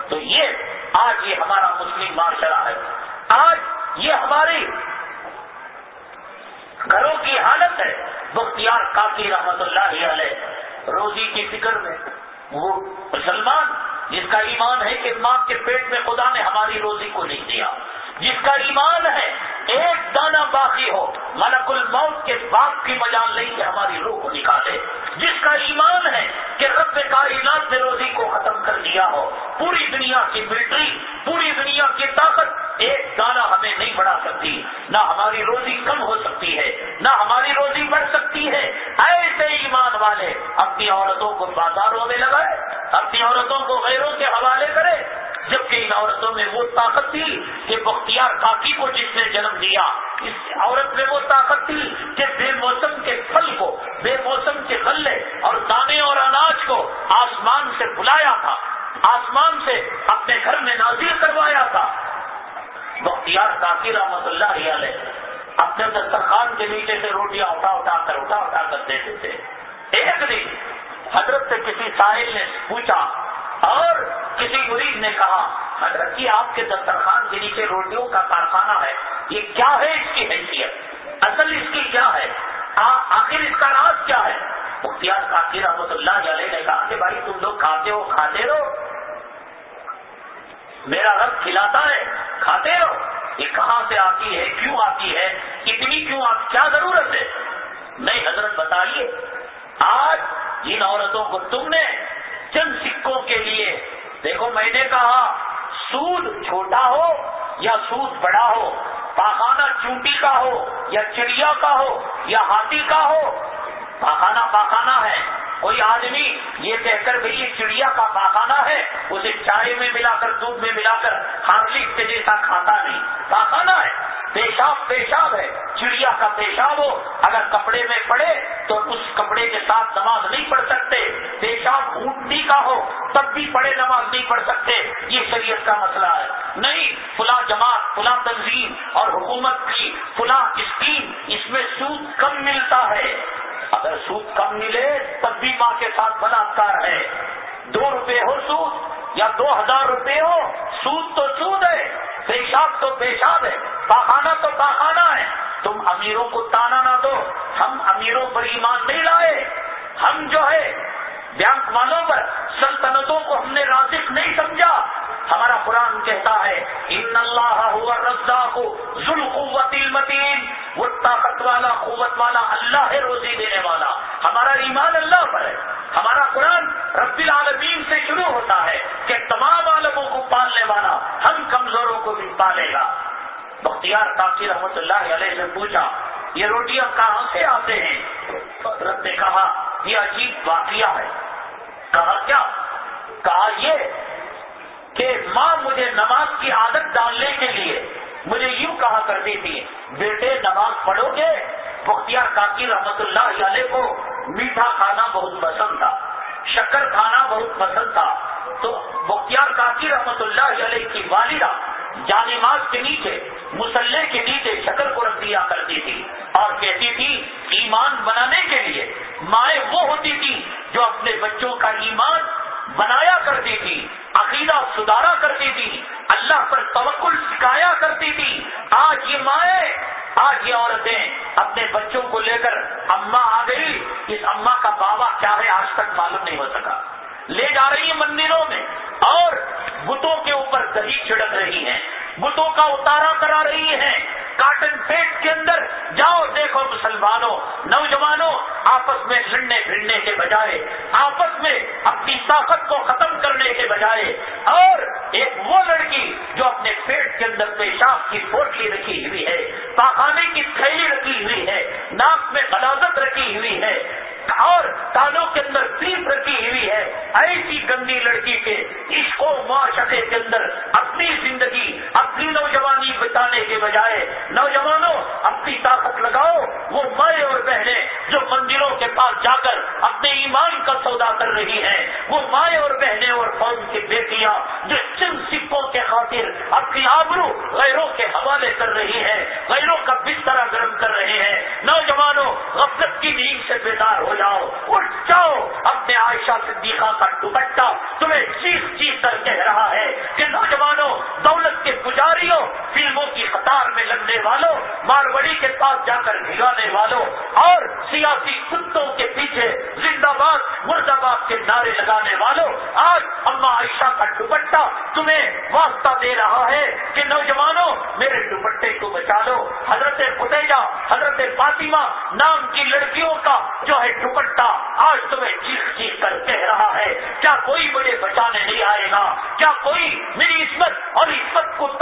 تو یہ آج یہ ہمارا مسلم معاشرہ ہے۔ آج یہ ہماری گھروں کی حالت ہے۔ مختیار کافی رحمت اللہ علیہ روزی کی فکر میں وہ مسلمان، جس کا ایمان ہے کہ ماں کے پیٹ میں خدا نے ہماری روزی کو نہیں دیا۔ جس کا ایمان ہے ایک دانہ باقی ہو۔ ملک الموت کے باپ کی مجال نہیں کہ ہماری روح کو نکالے۔ جس کا ایمان ہے کہ رب کائنات نے روزی کو ختم کر دیا ہو۔ پوری دنیا کی ملٹری پوری دنیا کی طاقت ایک دانہ ہمیں نہیں بڑھا سکتی۔ نہ ہماری روزی کم ہو سکتی ہے، نہ ہماری روزی بڑھ سکتی ہے۔ ایسے ایمان والے اپنی عورتوں کو بازاروں میں لگائے، اپنی عورتوں کو غیروں کے حوالے کرے۔ جبکہ ان عورتوں میں وہ طاقت تھی کہ بختیار کافی کو جس نے جنم دیا، اس عورت میں وہ طاقت تھی کہ بے موسم کے پھل کو، بے موسم کے غلے اور دانے اور اناج کو آسمان سے بلایا تھا۔ آسمان سے اپنے گھر میں نازر کروایا تھا۔ بختیار کافی رحمت اللہ علیہ اپنے دسترخوان کے نیچے سے روٹیاں اٹھا اٹھا کر، اٹھا اٹھا کر دیتے۔ تھے ایک دن حضرت سے کسی ساحل نے پوچھا اور کسی مریض نے کہا، حضرت جی آپ کے دسترخوان کے نیچے روٹیوں کا کارخانہ ہے۔ یہ کیا ہے اس کی حیثیت؟ اصل اس کی کیا ہے؟ آخر اس کا راز کیا ہے؟ مختار کافی رحمت اللہ علیہ نے کہا کہ بھائی، تم لوگ کھاتے ہو، کھاتے رہو۔ میرا رب کھلاتا ہے، کھاتے رہو۔ یہ کہاں سے آتی ہے، کیوں آتی ہے، اتنی کیوں آپ کیا ضرورت ہے؟ نہیں، حضرت، بتائیے۔ آج جن عورتوں کو تم نے چند سکوں کے لیے۔ دیکھو میں نے کہا، سود چھوٹا ہو یا سود بڑا ہو، پاخانہ چونٹی کا ہو یا چڑیا کا ہو یا ہاتھی کا ہو، پاخانہ پاخانہ ہے۔ کوئی آدمی یہ کہہ کر بھائی یہ چڑیا کا پاخانہ ہے، اسے چائے میں ملا کر، دودھ میں ملا کر ہارلک کے جیسا کھاتا نہیں۔ پاخانہ ہے، پیشاب پیشاب ہے، چڑیا کا پیشاب ہو۔ اگر کپڑے میں پڑے تو اس کپڑے کے ساتھ نماز نہیں پڑھ سکتے۔ پیشاب اونٹنی کا ہو، تب بھی پڑے نماز نہیں پڑھ سکتے۔ یہ شریعت کا مسئلہ ہے۔ نہیں، فلاں جماعت، فلاں تنظیم اور حکومت کی فلاں اسکیم اس میں سود کم ملتا ہے۔ اگر سود کم ملے تب بھی ماں کے ساتھ بلاکار ہے۔ دو روپے ہو سود یا دو ہزار روپے ہو، سود تو سود ہے، پیشاب تو پیشاب ہے، پاخانہ تو پاخانہ ہے۔ تم امیروں کو تانا نہ دو، ہم امیروں پر ایمان نہیں لائے۔ ہم جو ہے، بینک والوں پر سلطنتوں کو ہم نے راسک نہیں سمجھا۔ ہمارا قرآن کہتا ہے، ان اللہ رضا کو ظلم قوت المتین۔ وہ طاقت والا والا اللہ ہے روزی دینے والا ہمارا ایمان اللہ پر ہے ہمارا قرآن رب العالمین سے شروع ہوتا ہے کہ تمام عالموں کو پالنے والا ہم کمزوروں کو بھی پالے گا بختیار کافی رحمت اللہ علیہ سے پوچھا، یہ روٹیاں کہاں سے آتے ہیں؟ رب نے کہا، یہ عجیب واقعہ ہے۔ کہا کیا؟ کہا یہ کہ ماں مجھے نماز کی عادت ڈالنے کے لیے مجھے یوں کہا کرتی تھی، بیٹے نماز پڑھو گے؟ بختیار کاکی رحمت اللہ علیہ کو میٹھا کھانا بہت پسند تھا، شکر کھانا بہت پسند تھا۔ تو بختیار کاکی رحمت اللہ علیہ کی والدہ جانماز کے نیچے، مسلح کے نیچے شکر کو رکھ دیا کرتی تھی اور کہتی تھی ایمان بنانے کے لیے مائیں وہ ہوتی تھی جو اپنے بچوں کا ایمان بنایا کرتی تھی۔ عقیدہ سدھارا کرتی تھی، اللہ پر توکل سکھایا کرتی تھی۔ آج یہ مائیں آج یہ عورتیں اپنے بچوں کو لے کر اما آ گئی۔ اس اما کا بابا کیا ہے؟ آج تک معلوم نہیں ہو سکا۔ لے جا رہی ہیں مندروں میں اور بتوں کے اوپر دہی چھڑک رہی ہیں۔ بتوں کا اتارا کرا رہی ہیں۔ کاٹن پیٹ کے اندر جاؤ، دیکھو مسلمانوں، نوجوانوں، آپس میں لڑنے پھرنے کے بجائے، آپس میں اپنی طاقت کو ختم کرنے کے بجائے، اور ایک وہ لڑکی جو اپنے پیٹ کے اندر پیشاب کی پوٹلی رکھی ہوئی ہے، پاخانے کی تھیلی رکھی ہوئی ہے، ناک میں غلازت رکھی ہوئی ہے اور کانوں کے اندر پیپ رکھی ہوئی ہے۔ ایسی گندی لڑکی کے اس کو معاشرے کے اندر اپنی زندگی، اپنی نوجوانی بتانے کے بجائے نوجوانوں اپنی طاقت لگاؤ، وہ مائیں اور بہنیں جو مندروں کے پاس جا کر اپنے ایمان کا سودا کر رہی ہیں، وہ مائیں اور بہنیں اور قوم کی بیٹیاں جو چند سکوں کے خاطر اپنی آبرو غیروں کے حوالے کر رہی ہے غیروں کا بستر گرم کر رہے ہیں۔ نوجوانوں، غفلت کی نیند سے بیدار ہو جاؤ، اٹھ جاؤ۔ اپنے عائشہ صدیقہ کا دوپٹہ تمہیں چیز چیز کر کہہ رہا ہے کہ نوجوانوں، دولت کے پجاریوں، فلموں کی قطار میں لگنے والوں، ماروڑی کے پاس جا کر بھگانے والوں اور سیاسی کتوں کے پیچھے زندہ باد، مرد آباد کے نعرے لگانے والوں، آج اما عائشہ کا دوپٹہ تمہیں واسطہ دے رہا ہے کہ نوجوانوں، میرے دوپٹے کو بچا لو۔ حضرت فتیجہ حضرت فاطمہ نام کی لڑکیوں کا جو ہے دوپٹہ آج تمہیں چیخ چیخ کر کہہ رہا ہے، کیا کوئی مجھے بچانے نہیں آئے گا؟ کیا کوئی میری عصمت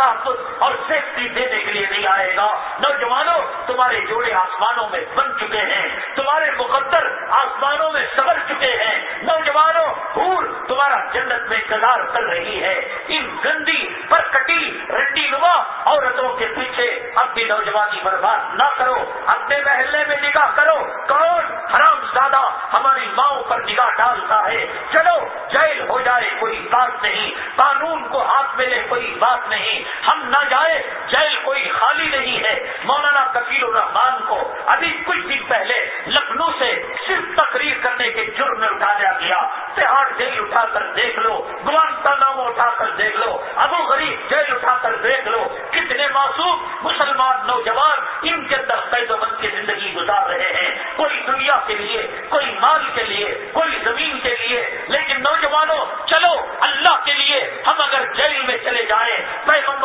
تحفظ اور سیفٹی دینے کے لیے نہیں آئے گا۔ نوجوانوں، تمہارے جوڑے آسمانوں میں بن چکے ہیں۔ تمہارے مقدر آسمانوں میں سبر چکے ہیں۔ نوجوانوں ہور تمہارا جنت میں کدار کر رہی ہے۔ ان گندی پر کٹی رنڈی نما عورتوں کے پیچھے اپنی نوجوانی برباد نہ کرو۔ اپنے محلے میں نگاہ کرو۔ کون حرام زیادہ ہماری ماؤں پر نگاہ ڈالتا ہے؟ چلو، جیل ہو جائے، کوئی بات نہیں۔ قانون کو ہاتھ میں لے، کوئی بات نہیں۔ ہم نہ جائے، جیل کوئی خالی نہیں ہے۔ مولانا کفیل الرحمان کو ابھی کچھ دن پہلے لکھنؤ سے صرف تقریر کرنے کے جرم میں اٹھایا گیا۔ تہاڑ جیل اٹھا کر دیکھ لو، گوانتا نامو اٹھا کر دیکھ لو، ابو غریب جیل اٹھا کر دیکھ لو۔ کتنے معصوم مسلمان نوجوان ان کے اندر قید و بند کی زندگی گزار رہے ہیں۔ کوئی دنیا کے لیے، کوئی مال کے لیے، کوئی زمین کے لیے۔ لیکن نوجوانوں، چلو، اللہ کے لیے ہم اگر جیل میں چلے جائیں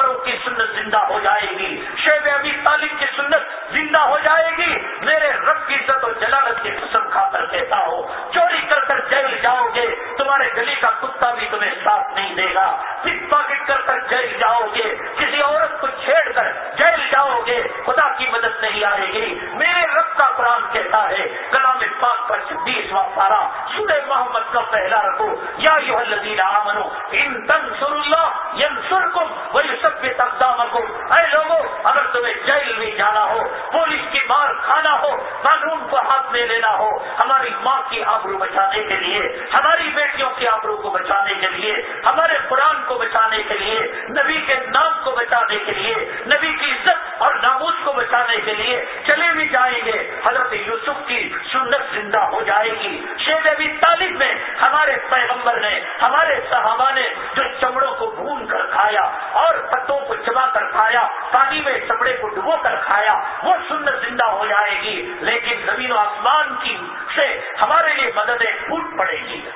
پیغمبروں کی سنت زندہ ہو جائے گی۔ شیب ابھی تعلیم کی سنت زندہ ہو جائے گی۔ میرے رب کی عزت اور جلالت کی قسم کھا کر کہتا ہو چوری کر کر جیل جاؤ گے۔ تمہارے گلی کا کتا بھی تمہیں ساتھ نہیں دے گا۔ پک پاکٹ کر کر جیل جاؤ گے۔ کسی عورت کو چھیڑ کر جیل جاؤ گے۔ خدا کی مدد نہیں آئے گی۔ میرے رب کا قرآن کہتا ہے، کلام پاک پر چھبیسواں پارا سورہ محمد کا پہلا رکھو یا یو الذین آمنو ان تنصر اللہ ینصرکم ویثبت اقدامکم۔ اے لوگوں اگر تمہیں جیل میں جانا ہو، پولیس کی مار کھانا ہو قانون کو ہاتھ میں لینا ہو، ہماری ماں کی آبرو بچانے کے لیے، ہماری بیٹیوں کی آبرو کو بچانے کے لیے، ہمارے قرآن کو بچانے کے لیے، نبی کے نام کو بچانے کے لیے، نبی کی عزت اور ناموز کو بچانے کے لیے چلے بھی جائیں گے۔ حضرت یوسف کی سنت زندہ ہو جائے گی۔ شیر ابھی تعلیم میں ہمارے پیغمبر نے، ہمارے صحابہ نے جو چمڑوں کو بھون کر کھایا اور پتوں کو چبا کر کھایا، پانی میں چمڑے کو ڈبو کر کھایا، وہ سنت زندہ ہو جائے گی، لیکن زمین و آسمان کی سے ہمارے لیے مددیں پھوٹ پڑے گی۔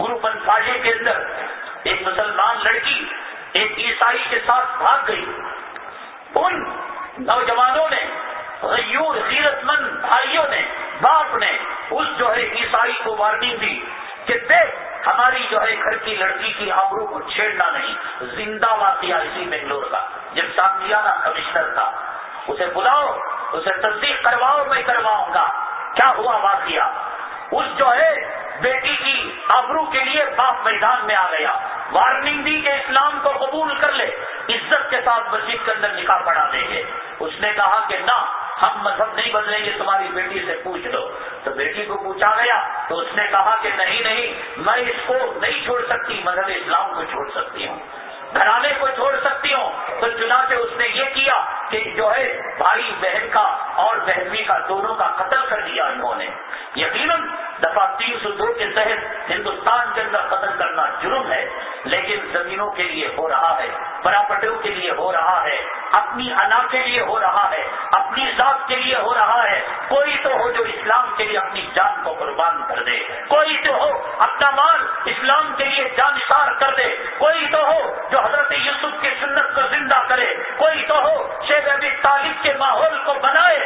گرو پنساڑی جی کے اندر ایک مسلمان لڑکی، ایک عیسائی کے ساتھ بھاگ گئی۔ ان نوجوانوں نے، غیور غیرت مند بھائیوں نے، باپ نے اس جو ہے عیسائی کو وارننگ دی۔ کہ دیکھ، ہماری جو ہے گھر کی لڑکی کی آبرو کو چھیڑنا نہیں، زندہ واقعہ اسی بنگلور کا، جب سامیا کمشنر تھا۔ اسے بلاؤ، اسے تصدیق کرواؤ، میں کرواؤں گا۔ کیا ہوا واقعہ؟ اس جو ہے بیٹی کی آبرو کے لیے باپ میدان میں آ گیا۔ وارننگ دی کہ اسلام کو قبول کر لے، عزت کے ساتھ مسجد کے اندر نکاح پڑا دیں گے۔ اس نے کہا کہ نہ ہم مذہب نہیں بدلیں گے، تمہاری بیٹی سے پوچھ لو۔ تو بیٹی کو پوچھا گیا، تو اس نے کہا کہ نہیں نہیں، میں اس کو نہیں چھوڑ سکتی، مذہب اسلام کو چھوڑ سکتی ہوں۔ گھرانے کو چھوڑ سکتی ہوں۔ تو چنانچہ اس نے یہ کیا کہ جو ہے، بھائی بہن کا اور بہنوی کا دونوں کا قتل کر دیا انہوں نے۔ یقیناً دفعہ تین سو دو کے تحت ہندوستان کے اندر قتل کرنا جرم ہے، لیکن زمینوں کے لیے ہو رہا ہے، پراپرٹیوں کے لیے ہو رہا ہے۔ اپنی انا کے لیے ہو رہا ہے، اپنی ذات کے لیے ہو رہا ہے۔ کوئی تو ہو جو اسلام کے لیے اپنی جان کو قربان کر دے۔ کوئی تو ہو اپنا مال اسلام کے لیے جانسار کر دے۔ کوئی تو ہو جو حضرت یوسف کی سنت کو زندہ کرے۔ کوئی تو ہو شیخ ابھی تعلیم کے ماحول کو بنائے۔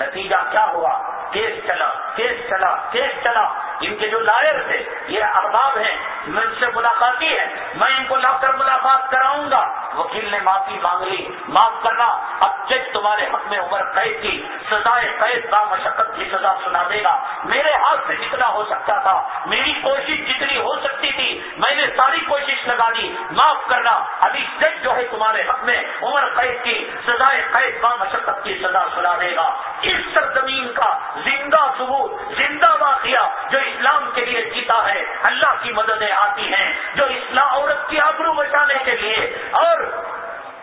نتیجہ کیا ہوا؟ کیس چلا کیس چلا کیس چلا۔ ان کے جو لائر تھے، یہ احباب ہیں، میں ان سے ملاقاتی ہے، میں ان کو لا کر ملاقات کراؤں گا۔ وکیل نے معافی مانگ لی، معاف کرنا۔ اب جج تمہارے حق میں عمر قید کی، سزائے قید با مشقت کی سزا سنا دے گا۔ میرے ہاتھ سے جتنا ہو سکتا تھا، میری کوشش جتنی ہو سکتی تھی، میں نے ساری کوشش لگا دی۔ معاف کرنا۔ ابھی جج جو ہے تمہارے حق میں عمر قید کی، سزائے قید با مشقت کی سزا سنا دے گا۔ اس سرزمین کا زندہ ثبوت، زندہ واقعہ جو اسلام کے لیے جیتا ہے، اللہ کی مددیں آتی ہیں، جو اسلام، عورت کی آبرو بچانے کے لیے اور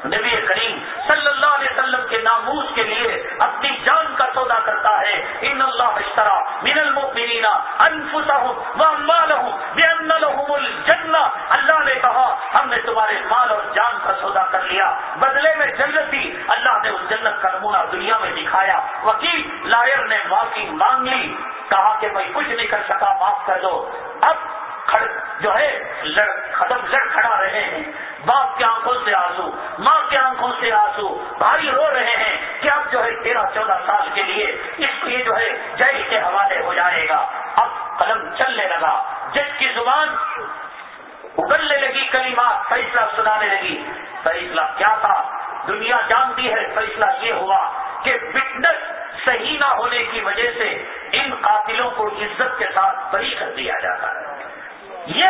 نبی کریم صلی اللہ علیہ وسلم کے ناموس کے لیے اپنی جان کا سودا کرتا ہے۔ ان اللہ اشترا من المؤمنین انفسهم واموالهم بان لهم الجنہ۔ اللہ نے کہا، ہم نے تمہارے مال اور جان کا سودا کر لیا۔ بدلے میں جنت دی اللہ نے اس جنت کا نمونہ دنیا میں دکھایا۔ وکیل لائر نے معافی مانگ لی۔ کہا کہ میں کچھ نہیں کر سکا، معاف کر دو۔ اب جو ہے ختم لڑ کھڑا رہے ہیں۔ باپ کی آنکھوں سے آنسو، ماں کی آنکھوں سے آنسو، بھائی رو رہے ہیں۔ کہ اب جو ہے تیرہ چودہ سال کے لیے اس لیے جو ہے جیل کے حوالے ہو جائے گا؟ اب قلم چلنے لگا۔ جج کی زبان ابلنے لگی، کلمات فیصلہ سنانے لگی۔ فیصلہ کیا تھا؟ دنیا جانتی ہے، فیصلہ یہ ہوا کہ فٹنس صحیح نہ ہونے کی وجہ سے ان قاتلوں کو عزت کے ساتھ بری کر دیا جاتا ہے۔ یہ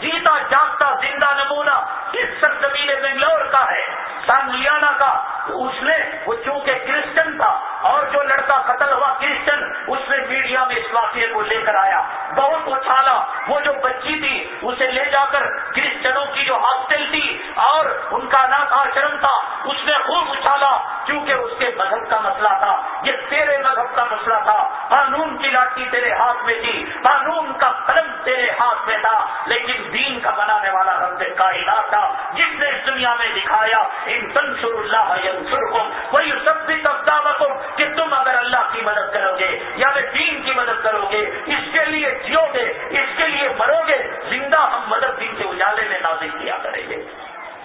جیتا جاگتا زندہ نمونہ اس سرزمین بنگلور کا ہے؟ سانگلیانا کا اس نے، وہ چونکہ کرسچن تھا، اور جو لڑکا قتل ہوا کرسچن، اس نے میڈیا میں اس واقعے کو لے کر آیا۔ بہت اچھالا، وہ جو بچی تھی، اسے لے جا کر کرسچنوں کی جو ہاسٹل تھی اور ان کا ناک آچرن تھا، اس نے خوب اچھالا، کیونکہ اس کے مذہب کا مسئلہ تھا، یہ تیرے مذہب کا مسئلہ تھا۔ قانون کی لاٹھی تیرے ہاتھ میں تھی، قانون کا قلم تیرے ہاتھ میں تھا، لیکن دین کا بنانے والا رب کائنات تھا، جس نے اس دنیا میں دکھایا، ان تنسر اللہ وہی سب بھی تبدیل کہ تم اگر اللہ کی مدد کرو گے، یا میں دین کی مدد کرو گے، اس کے لیے جیو گے، اس کے لیے مرو گے، زندہ ہم مدد دین کے اجالے میں نازک کیا کریں گے۔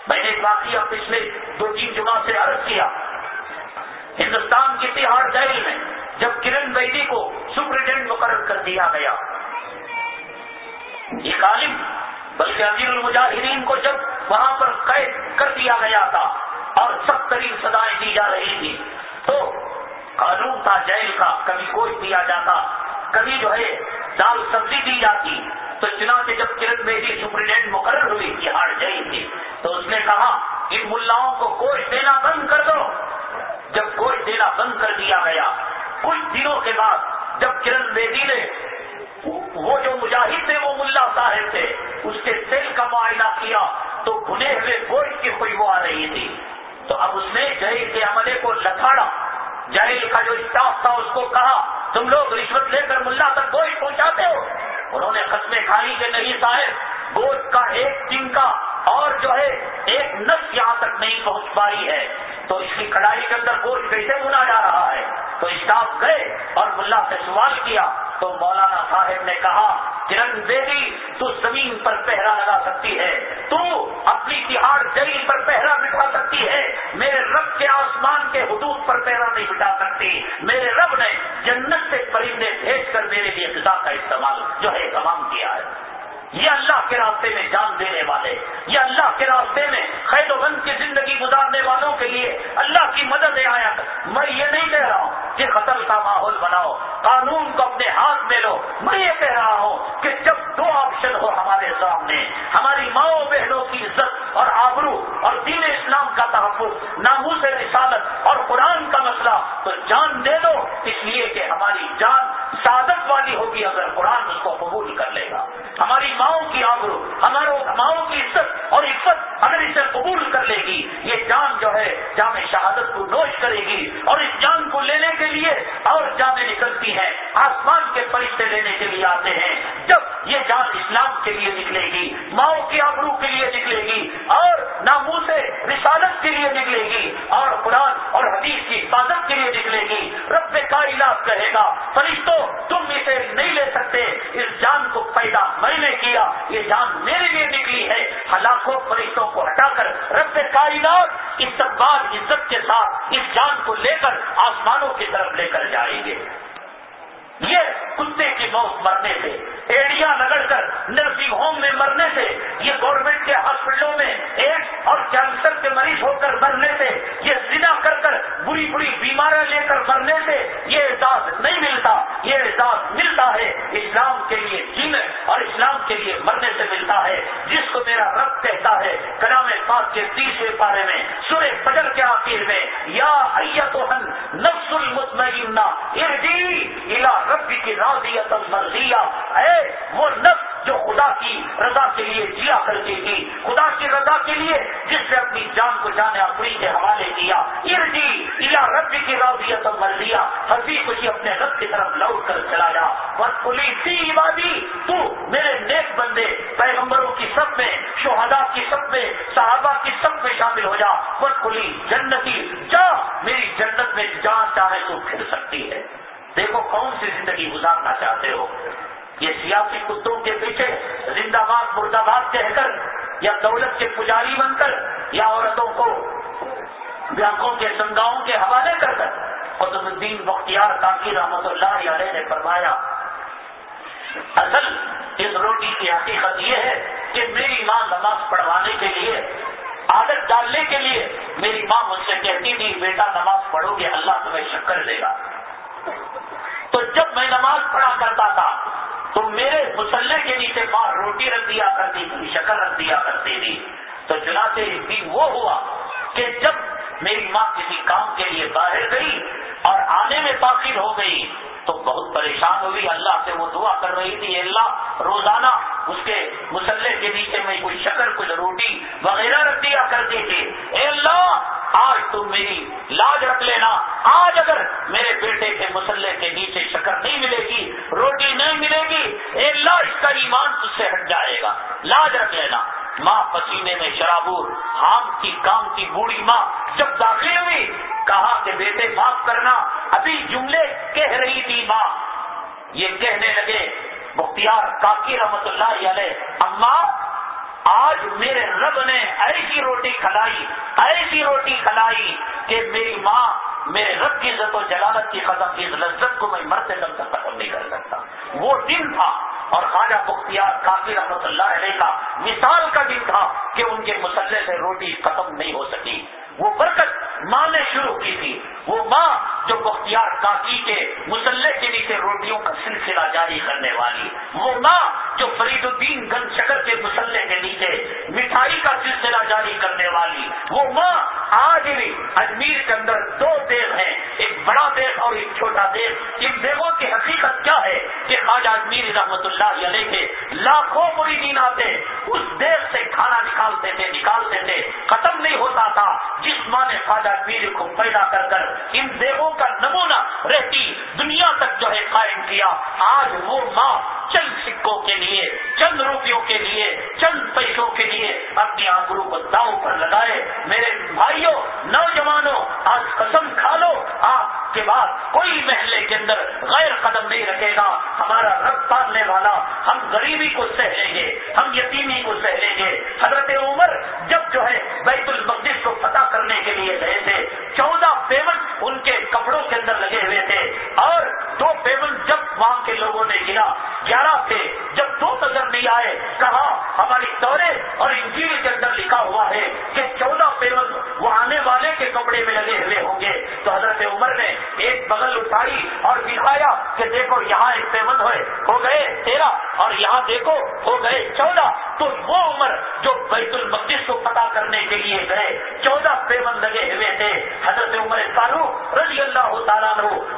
میں نے واقعہ پچھلے دو تین جمعہ سے عرض کیا، ہندوستان کی تہاڑ جیل میں جب کرن بیدی کو سپرنٹینڈنٹ مقرر کر دیا گیا۔ ایک عالم، بلکہ امیر المجاہدین کو جب وہاں پر قید کر دیا گیا تھا اور سخت ترین سزائیں دی جا رہی تھی تو قانون تھا جیل کا، کبھی گوشت دیا جاتا۔ کبھی جو ہے، دال سبزی دی جاتی۔ تو چنانچہ جب کرن بیدی سپرنٹینڈنٹ مقرر ہوئی تہاڑ جیل کی تو اس نے کہا، ان ملاؤں کو گوشت دینا بند کر دو۔ جب گوشت دینا بند کر دیا گیا، کچھ دنوں کے بعد جب کرن بیدی نے وہ جو مجاہد تھے، وہ ملا صاحب تھے، اس کے سیل کا معائنہ کیا، تو بھنے ہوئے گوشت کی خوشبو آ رہی تھی۔ تو اب اس نے جہیل کے عملے کو لکھاڑا جہیل کا جو اسٹاف تھا اس کو کہا، تم لوگ رشوت لے کر ملا تک گوشت پہنچاتے ہو؟ انہوں نے قسمیں کھائی کہ نہیں صاحب، گوشت کا ایک دن کا اور جو ہے ایک نس یہاں تک نہیں پہنچ پائی ہے، تو اس کی کڑائی کے اندر گوشت کیسے بنا جا رہا ہے؟ تو اسٹاف گئے اور ملا سے سوال کیا، تو مولانا صاحب نے کہا کرن بیدی تو زمین پر پہرا لگا سکتی ہے، تو اپنی تہاڑ جیل پر پہرا بٹھا سکتی ہے، میرے رب کے آسمان کے حدود پر پہرا نہیں بٹھا سکتی، میرے رب نے جنت سے پرندے بھیج کر میرے لیے غذا کا استعمال جو ہے تمام کیا ہے۔ یہ اللہ کے راستے میں جان دینے والے، یہ اللہ کے راستے میں خیر و بند کی زندگی گزارنے والوں کے لیے اللہ کی مدد آیا میں یہ نہیں کہہ رہا ہوں کہ قتل کا ماحول بناؤ، قانون کو اپنے ہاتھ میں لو۔ میں یہ کہہ رہا ہوں کہ جب دو آپشن ہو ہمارے سامنے، ہماری ماؤں بہنوں کی عزت اور آبرو اور دین اسلام کا تحفظ، ناموس رسالت اور قرآن کا مسئلہ، تو جان دے دو اس لیے کہ ہماری جان سعادت والی ہوگی اگر قرآن اس کو قبول کر لے گا۔ ہماری ماؤں کی آبرو ہمارے ماؤں کی عزت اور عزت اگر اسے قبول کر لے گی، یہ جان جو ہے جامع شہادت کو نوش کرے گی اور اس جان کو لینے کے لیے اور جانیں نکلتی ہیں، آسمان کے فرشتے لینے کے لیے آتے ہیں۔ جب یہ جان اسلام کے لیے نکلے گی، ماؤں کی آبرو کے لیے نکلے گی اور نامو سے رسالت کے لیے نکلے گی اور قرآن اور حدیث کی حفاظت کے لیے نکلے گی۔ رب کا علاج کہے گا۔ فرشتوں، تم اسے نہیں لے سکتے۔ اس جان کو پیدا میں نے کیا۔ یہ جان میرے لیے نکلی ہے۔ ہلاکوں، فرشتوں کو ہٹا کر رب کائنات استقبال عزت کے ساتھ اس جان کو لے کر آسمانوں کی طرف لے کر جائیں گے۔ یہ کتے کی موت مرنے سے ایڈیا رگڑ کر نرسنگ ہوم میں مرنے سے، یہ گورنمنٹ کے ہاسپٹلوں میں ایک اور کینسر کے مریض ہو کر مرنے سے، یہ زنا کر کر بری بری بیماریاں لے کر مرنے سے یہ احساس نہیں ملتا، یہ احساس ملتا ہے اسلام کے لیے جینے اور اسلام کے لیے مرنے سے ملتا ہے۔ جس کو میرا رب کہتا ہے کلام پاک کے تیسرے پارے میں سورے فجر کے آخر میں، یا نفس المطمئنہ ارجی الى رب کی راضیت مرضیہ۔ اے وہ نفس جو خدا کی رضا کے لیے جیا کرتی تھی، خدا کی رضا کے لیے جس نے اپنی جان کو جانے اپنی کے حوالے کیا۔ ارجی یا رب کی راضیت مرضیہ۔ ہنسی خوشی اپنے رب کی طرف لوٹ کر چلا جا بس پولیسی عبادی، تو میرے نیک بندے، پیغمبروں کی سب میں شہدا کی سب میں، صحابہ کی سب میں شامل ہو جا۔ بس کھلی جنتی، جا، میری جنت میں جہاں چاہے تو پھر سکتی ہے۔ دیکھو کون سی زندگی گزارنا چاہتے ہو؟ یہ سیاسی کتوں کے پیچھے زندہ باد مرد آباد کہہ کر یا دولت کے پجاری بن کر یا عورتوں کو بینکوں کے سنگاؤں کے حوالے کر کر۔ قطب الدین بختیار کاکی رحمت اللہ علیہ نے فرمایا، اصل اس روٹی کی حقیقت یہ ہے کہ میری ماں نماز پڑھوانے کے لیے، عادت ڈالنے کے لیے میری ماں مجھ سے کہتی تھی، بیٹا، نماز پڑھو گے، اللہ تمہیں شکر دے گا۔ تو جب میں نماز پڑھا کرتا تھا تو میرے مسلح کے نیچے ماں روٹی رکھ دیا کرتی تھی، شکر رکھ دیا کرتی تھی۔ تو چنانچہ بھی وہ ہوا کہ جب میری ماں کسی کام کے لیے باہر گئی اور آنے میں تاخیر ہو گئی تو بہت پریشان ہوئی۔ اللہ سے وہ دعا کر رہی تھی اللہ، روزانہ اس کے مسلح کے نیچے میں کوئی شکر کچھ روٹی وغیرہ رکھ دیا کرتی تھی۔ اے اللہ، آج تم میری لاج رکھ لینا۔ آج اگر میرے بیٹے کے مسلح کے نیچے شکر نہیں ملے گی روٹی نہیں ملے گی اے اللہ اس کا ایمان تج سے ہٹ جائے گا لاج لینا ماں پسینے میں شرابور ہام کی کام کی بوڑھی ماں جب داخل ہوئی، کہا کہ بیٹے معاف کرنا، ابھی جملے کہہ رہی تھی ماں۔ یہ کہنے لگے مختار کاکی رحمت اللہ علیہ، اما، آج میرے رب نے ایسی روٹی کھلائی، ایسی روٹی کھلائی کہ میری ماں میرے رب کی عزت و جلالت کی قدم کی لذت کو میں مرتے دم تک ختم نہیں کر سکتا۔ وہ دن تھا اور خواجہ بختیار کافی رحمت اللہ علیہ کا مثال کا دن تھا کہ ان کے مسلح سے روٹی ختم نہیں ہو سکی۔ وہ برکت ماں نے شروع کی تھی۔ وہ ماں جو بختیار کاکی کے مسلح کے نیچے روٹیوں کا سلسلہ جاری کرنے والی، وہ ماں جو فرید الدین گن شکر کے مسلح کے نیچے مٹھائی کا سلسلہ جاری کرنے والی، وہ ماں آج بھی اجمیر کے اندر دو دیو ہیں۔ ایک بڑا دیو اور ایک چھوٹا دیو ان دیووں کی حقیقت کیا ہے کہ خواجہ اجمیر رحمت اللہ علیہ کے لاکھوں بری دین آتے، اس دیو سے کھانا نکالتے تھے نکالتے تھے۔ ختم نہیں ہوتا تھا۔ جس ماں نے خواجہ پیر کو پیدا کر کر ان دیووں کا نمونہ رہتی دنیا تک جو ہے قائم کیا۔ آج وہ ماں چند سکوں کے لیے، چند روپیوں کے لیے، چند پیسوں کے لیے اپنی آبرو کو داؤ پر لگائے۔ میرے بھائیوں، نوجوانوں، آج قسم کھا لو۔ آپ کے بعد کوئی محلے کے اندر غیر قدم نہیں رکھے گا۔ ہمارا رب پالنے والا، ہم غریبی کو سہ لیں گے، ہم یتیمی کو سہ لیں گے۔ حضرت عمر جب جو ہے بیت المقدس کو فتح کرنے کے لیے گئے تھے۔ چودہ پیمنٹ ان کے کپڑوں کے اندر لگے ہوئے تھے۔ اور دو پیمنٹ جب وہاں کے لوگوں نے گنا، گیارہ تھے جب دو نظر نہیں آئے کہا ہماری دورے اور انجیل کے اندر لکھا ہوا ہے کہ چودہ پیمنٹ وہ آنے والے کے کپڑے میں لگے ہوئے ہوں گے۔ تو حضرت عمر نے ایک بغل اٹھائی اور دکھایا کہ دیکھو یہاں ایک پیمنٹ ہوئے۔ ہو گئے تیرہ اور یہاں دیکھو ہو گئے چودہ۔ تو وہ عمر جو بیت المقدس کو پتا کرنے کے لیے گئے، چودہ پیمنٹ لگے ہوئے تھے حضرت عمر فاروق رضی اللہ تعالیٰ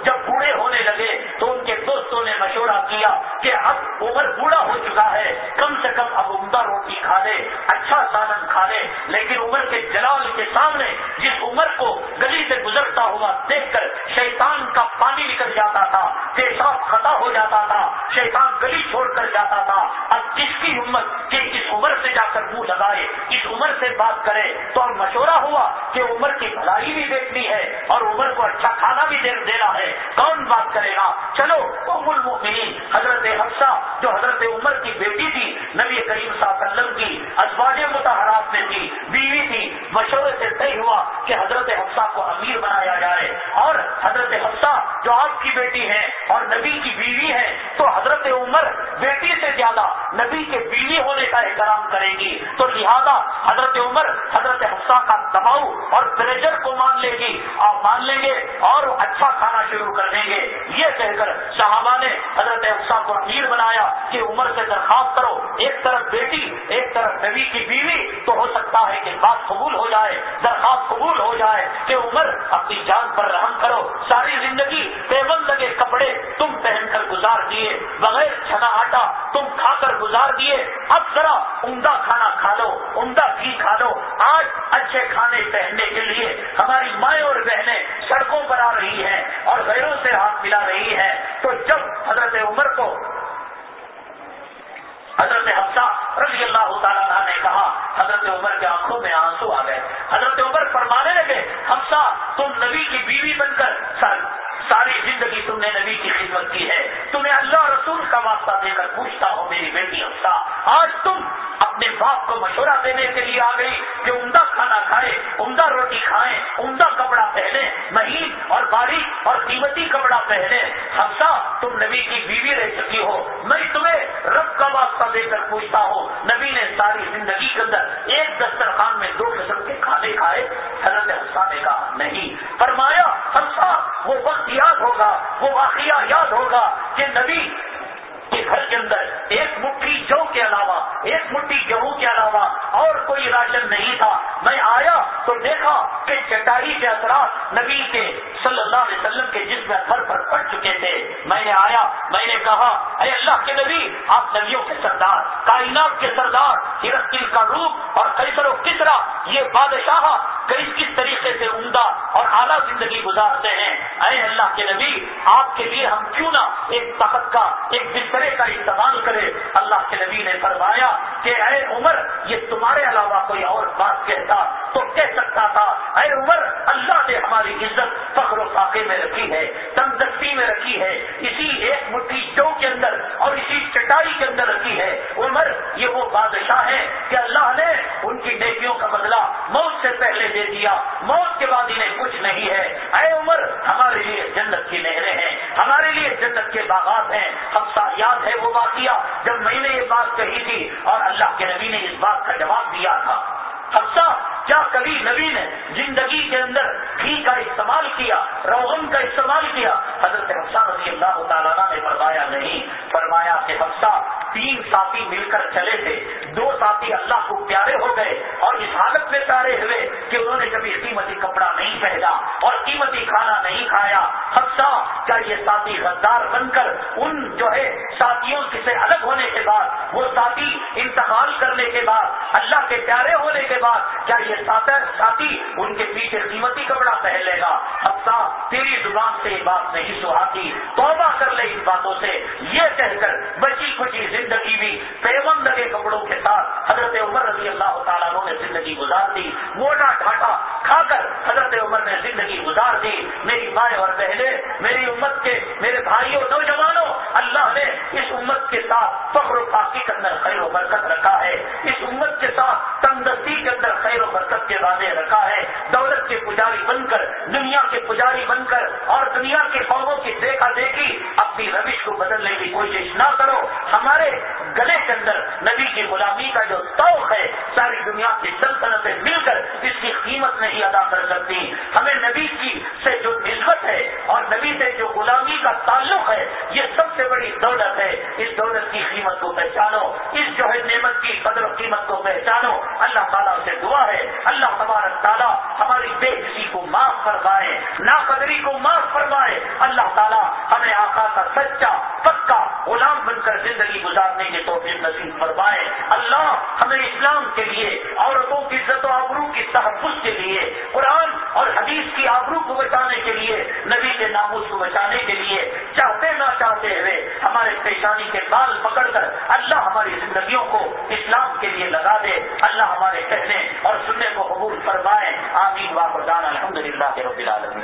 جب بوڑھے ہونے لگے تو ان کے دوستوں نے مشورہ کیا کہ اب عمر بوڑھا ہو چکا ہے، کم سے کم اب عمدہ روٹی کھا لے اچھا سالن کھا لے۔ لیکن عمر کے جلال کے سامنے جس عمر کو گلی سے گزرتا ہوا دیکھ کر شیطان کا پانی نکل جاتا تھا، پیشاب خطا ہو جاتا تھا، شیطان گلی چھوڑ کر جاتا تھا، اب کس کی ہمت کہ اس عمر سے جا کر منہ لگائے، اس عمر سے بات کرے۔ تو مشورہ ہوا کہ عمر کی بھلائی بھی دیکھنی ہے اور عمر کو اچھا کھانا بھی دینا ہے۔ کون بات کرے گا؟ چلو، ام المؤمنین، حضرت حفصہ، جو حضرت عمر کی بیٹی تھی، نبی کریم صلی اللہ علیہ وسلم کی، ازواج متحرات میں تھی، بیوی تھی، مشورے سے طے ہوا کہ حضرت حفصہ کو امیر بنایا جائے۔ اور حضرت حفصہ جو آپ کی بیٹی ہے اور نبی کی بیوی ہے، تو حضرت عمر بیٹی سے زیادہ نبی کے بیوی ہونے کا احترام کرے گی۔ تو لہذا حضرت عمر، حضرت حفصہ کا دباؤ اور پریشر کو مان لے گی آپ مان لیں گے اور اچھا کھانا شروع کر دیں گے۔ یہ کہہ کر صحابہ نے حضرت حفصہ کو امیر بنایا کہ عمر سے درخواست کرو، ایک طرف بیٹی، ایک طرف نبی کی بیوی، تو ہو سکتا ہے کہ بات قبول ہو جائے، درخواست قبول ہو جائے کہ عمر اپنی جان پر رحم کرو، ساری زندگی پیون لگے کپڑے تم پہن کر گزار دیے، بغیر چھنا آٹا تم کھا کر گزار دیے۔ اب ذرا عمدہ کھانا کھا لو، عمدہ گھی کھا لو۔ آج اچھے کھانے پہننے کے لیے ہماری مائیں اور بہنیں سڑکوں پر آ رہی ہیں اور غیروں سے ہاتھ ملا رہی ہیں، تو جب حضرت عمر کو حضرت حفصہ رضی اللہ تعالیٰ نے کہا، حضرت عمر کے آنکھوں میں آنسو آ گئے۔ حضرت عمر فرمانے لگے، حفصہ، تم نبی کی بیوی بن کر سر ساری زندگی تم نے نبی کی خدمت کی ہے۔ تمہیں اللہ رسول کا واسطہ دے کر پوچھتا ہوں، میری بیٹی افسا آج تم اپنے باپ کو مشورہ دینے کے لیے آ گئی کہ عمدہ کھانا کھائے، عمدہ روٹی کھائیں عمدہ کپڑا پہنے، مہین اور باریک اور قیمتی کپڑا پہنے۔ ہفسا تم نبی کی بیوی رہ چکی ہو۔ میں تمہیں رب کا واسطہ دے کر پوچھتا ہوں۔ نبی نے ساری زندگی کے اندر ایک دسترخوان میں دو قسم کے کھانے کھائے۔ حضرت حفصہ نے کہا، نہیں۔ فرمایا ہفسا وہ وقت یاد ہوگا وہ واقعہ یاد ہوگا کہ نبی کے گھر کے اندر ایک مٹھی جو کے علاوہ، ایک مٹھی گیہوں کے علاوہ اور کوئی راشن نہیں تھا۔ میں آیا تو دیکھا کہ چٹائی کے اثرات نبی کے صلی اللہ علیہ وسلم کے جسم گھر پر پڑ چکے تھے۔ میں نے آیا، میں نے کہا، اے اللہ کے نبی، آپ نبیوں کے سردار، کائنات کے سردار ہرکل کا روپ اور کیسر و کسرا، یہ بادشاہ کئی کس طریقے سے عمدہ اور اعلیٰ زندگی گزارتے ہیں۔ اے اللہ کے نبی، آپ کے لیے ہم کیوں نہ ایک تخت کا، ایک بسترے کا استعمال کرے۔ اللہ کے نبی نے فرمایا کہ اے عمر، یہ تمہارے علاوہ کوئی اور بات کہتا تو کہہ سکتا تھا، اے عمر، اللہ نے ہماری عزت فخر و فاقے میں رکھی ہے تندرستی میں رکھی ہے، اسی ایک مٹھی جو کے اندر اور اسی چٹائی کے اندر رکھی ہے۔ عمر، یہ وہ بادشاہ ہے کہ اللہ نے ان کی نیکیوں کا بدلہ موت سے پہلے دے دیا۔ موت کے بعد انہیں کچھ نہیں ہے۔ اے عمر، ہمارے لیے جنت کی نہریں ہیں، ہمارے لیے جنت کے باغات ہیں، ہم یاد ہے وہ واقعہ جب میں نے یہ بات کہی تھی اور اللہ کے نبی نے اس بات کا جواب دیا تھا۔ حفصہ، کیا کبھی نبی نے زندگی کے اندر گھی کا استعمال کیا، روغن کا استعمال کیا؟ حضرت حفصہ رضی اللہ تعالیٰ نے فرمایا نہیں، فرمایا کہ حفصہ تین ساتھی مل کر چلے تھے دو ساتھی اللہ کو پیارے ہو گئے اور اس حالت میں پیارے ہوئے کہ انہوں نے کبھی قیمتی کپڑا نہیں پہنا اور قیمتی کھانا نہیں کھایا۔ حفصہ، کیا یہ ساتھی غدار بن کر ان جو ہے ساتھیوں سے الگ ہونے کے بعد، وہ ساتھی انتقال کرنے کے بعد، اللہ کے پیارے ہونے کے بعد، کیا یہ ساتھی ان کے پیچھے قیمتی کپڑا پہن لے گا؟ حفصہ، تیری زبان سے یہ بات نہیں سہاتی۔ توبہ کر لے ان باتوں سے۔ یہ کہہ کر بچی کچی زندگی بھی پیون لگے کپڑوں کے ساتھ حضرت عمر رضی اللہ تعالیٰ عنہ نے زندگی گزار دی، موٹا ڈھاٹا کھا کر حضرت عمر نے زندگی گزار دی۔ میری مائیں اور بہنیں، میری امت کے، میرے بھائیوں، نوجوانوں، اللہ نے اس امت کے ساتھ فخر و فاقی کے اندر خیر و برکت رکھا ہے۔ اس امت کے ساتھ تندرستی کے اندر خیر و برکت کے وعدے رکھا ہے۔ دولت کے پجاری بن کر، دنیا کے پجاری بن کر اور دنیا کے قوموں کی دیکھا دیکھی اپنی روش کو بدلنے کی کوشش نہ کرو۔ ہمارے گلے کے اندر نبی کی غلامی کا جو توق ہے، ساری دنیا کی سلطنتیں مل کر اس کی قیمت نہیں ادا کر سکتی۔ ہمیں نبی کی سے جو نسبت ہے اور نبی سے جو غلامی کا تعلق ہے، یہ سب سے بڑی دولت ہے۔ اس دولت کی قیمت کو پہچانو، اس جو ہے نعمت کی قدر و قیمت کو پہچانو۔ اللہ تعالیٰ سے دعا ہے۔ اللہ تبارک تعالیٰ ہماری بے کسی کو معاف فرمائے نا قدری کو معاف فرمائے۔ اللہ تعالیٰ ہمیں آقا کا سچا، پکا غلام بن کر زندگی گزار گزارنے کے توفیق نصیب فرمائے۔ اللہ ہمیں اسلام کے لیے، عورتوں کی عزت و آبرو کی تحفظ کے لیے، قرآن اور حدیث کی آبرو کو بچانے کے لیے، نبی کے ناموز کو بچانے کے لیے چاہتے نہ چاہتے ہوئے ہمارے پیشانی کے بال پکڑ کر اللہ ہماری زندگیوں کو اسلام کے لیے لگا دے۔ اللہ ہمارے کہنے اور سننے کو قبول فرمائے۔ آمین۔ واقع الحمد للہ رب العالمین۔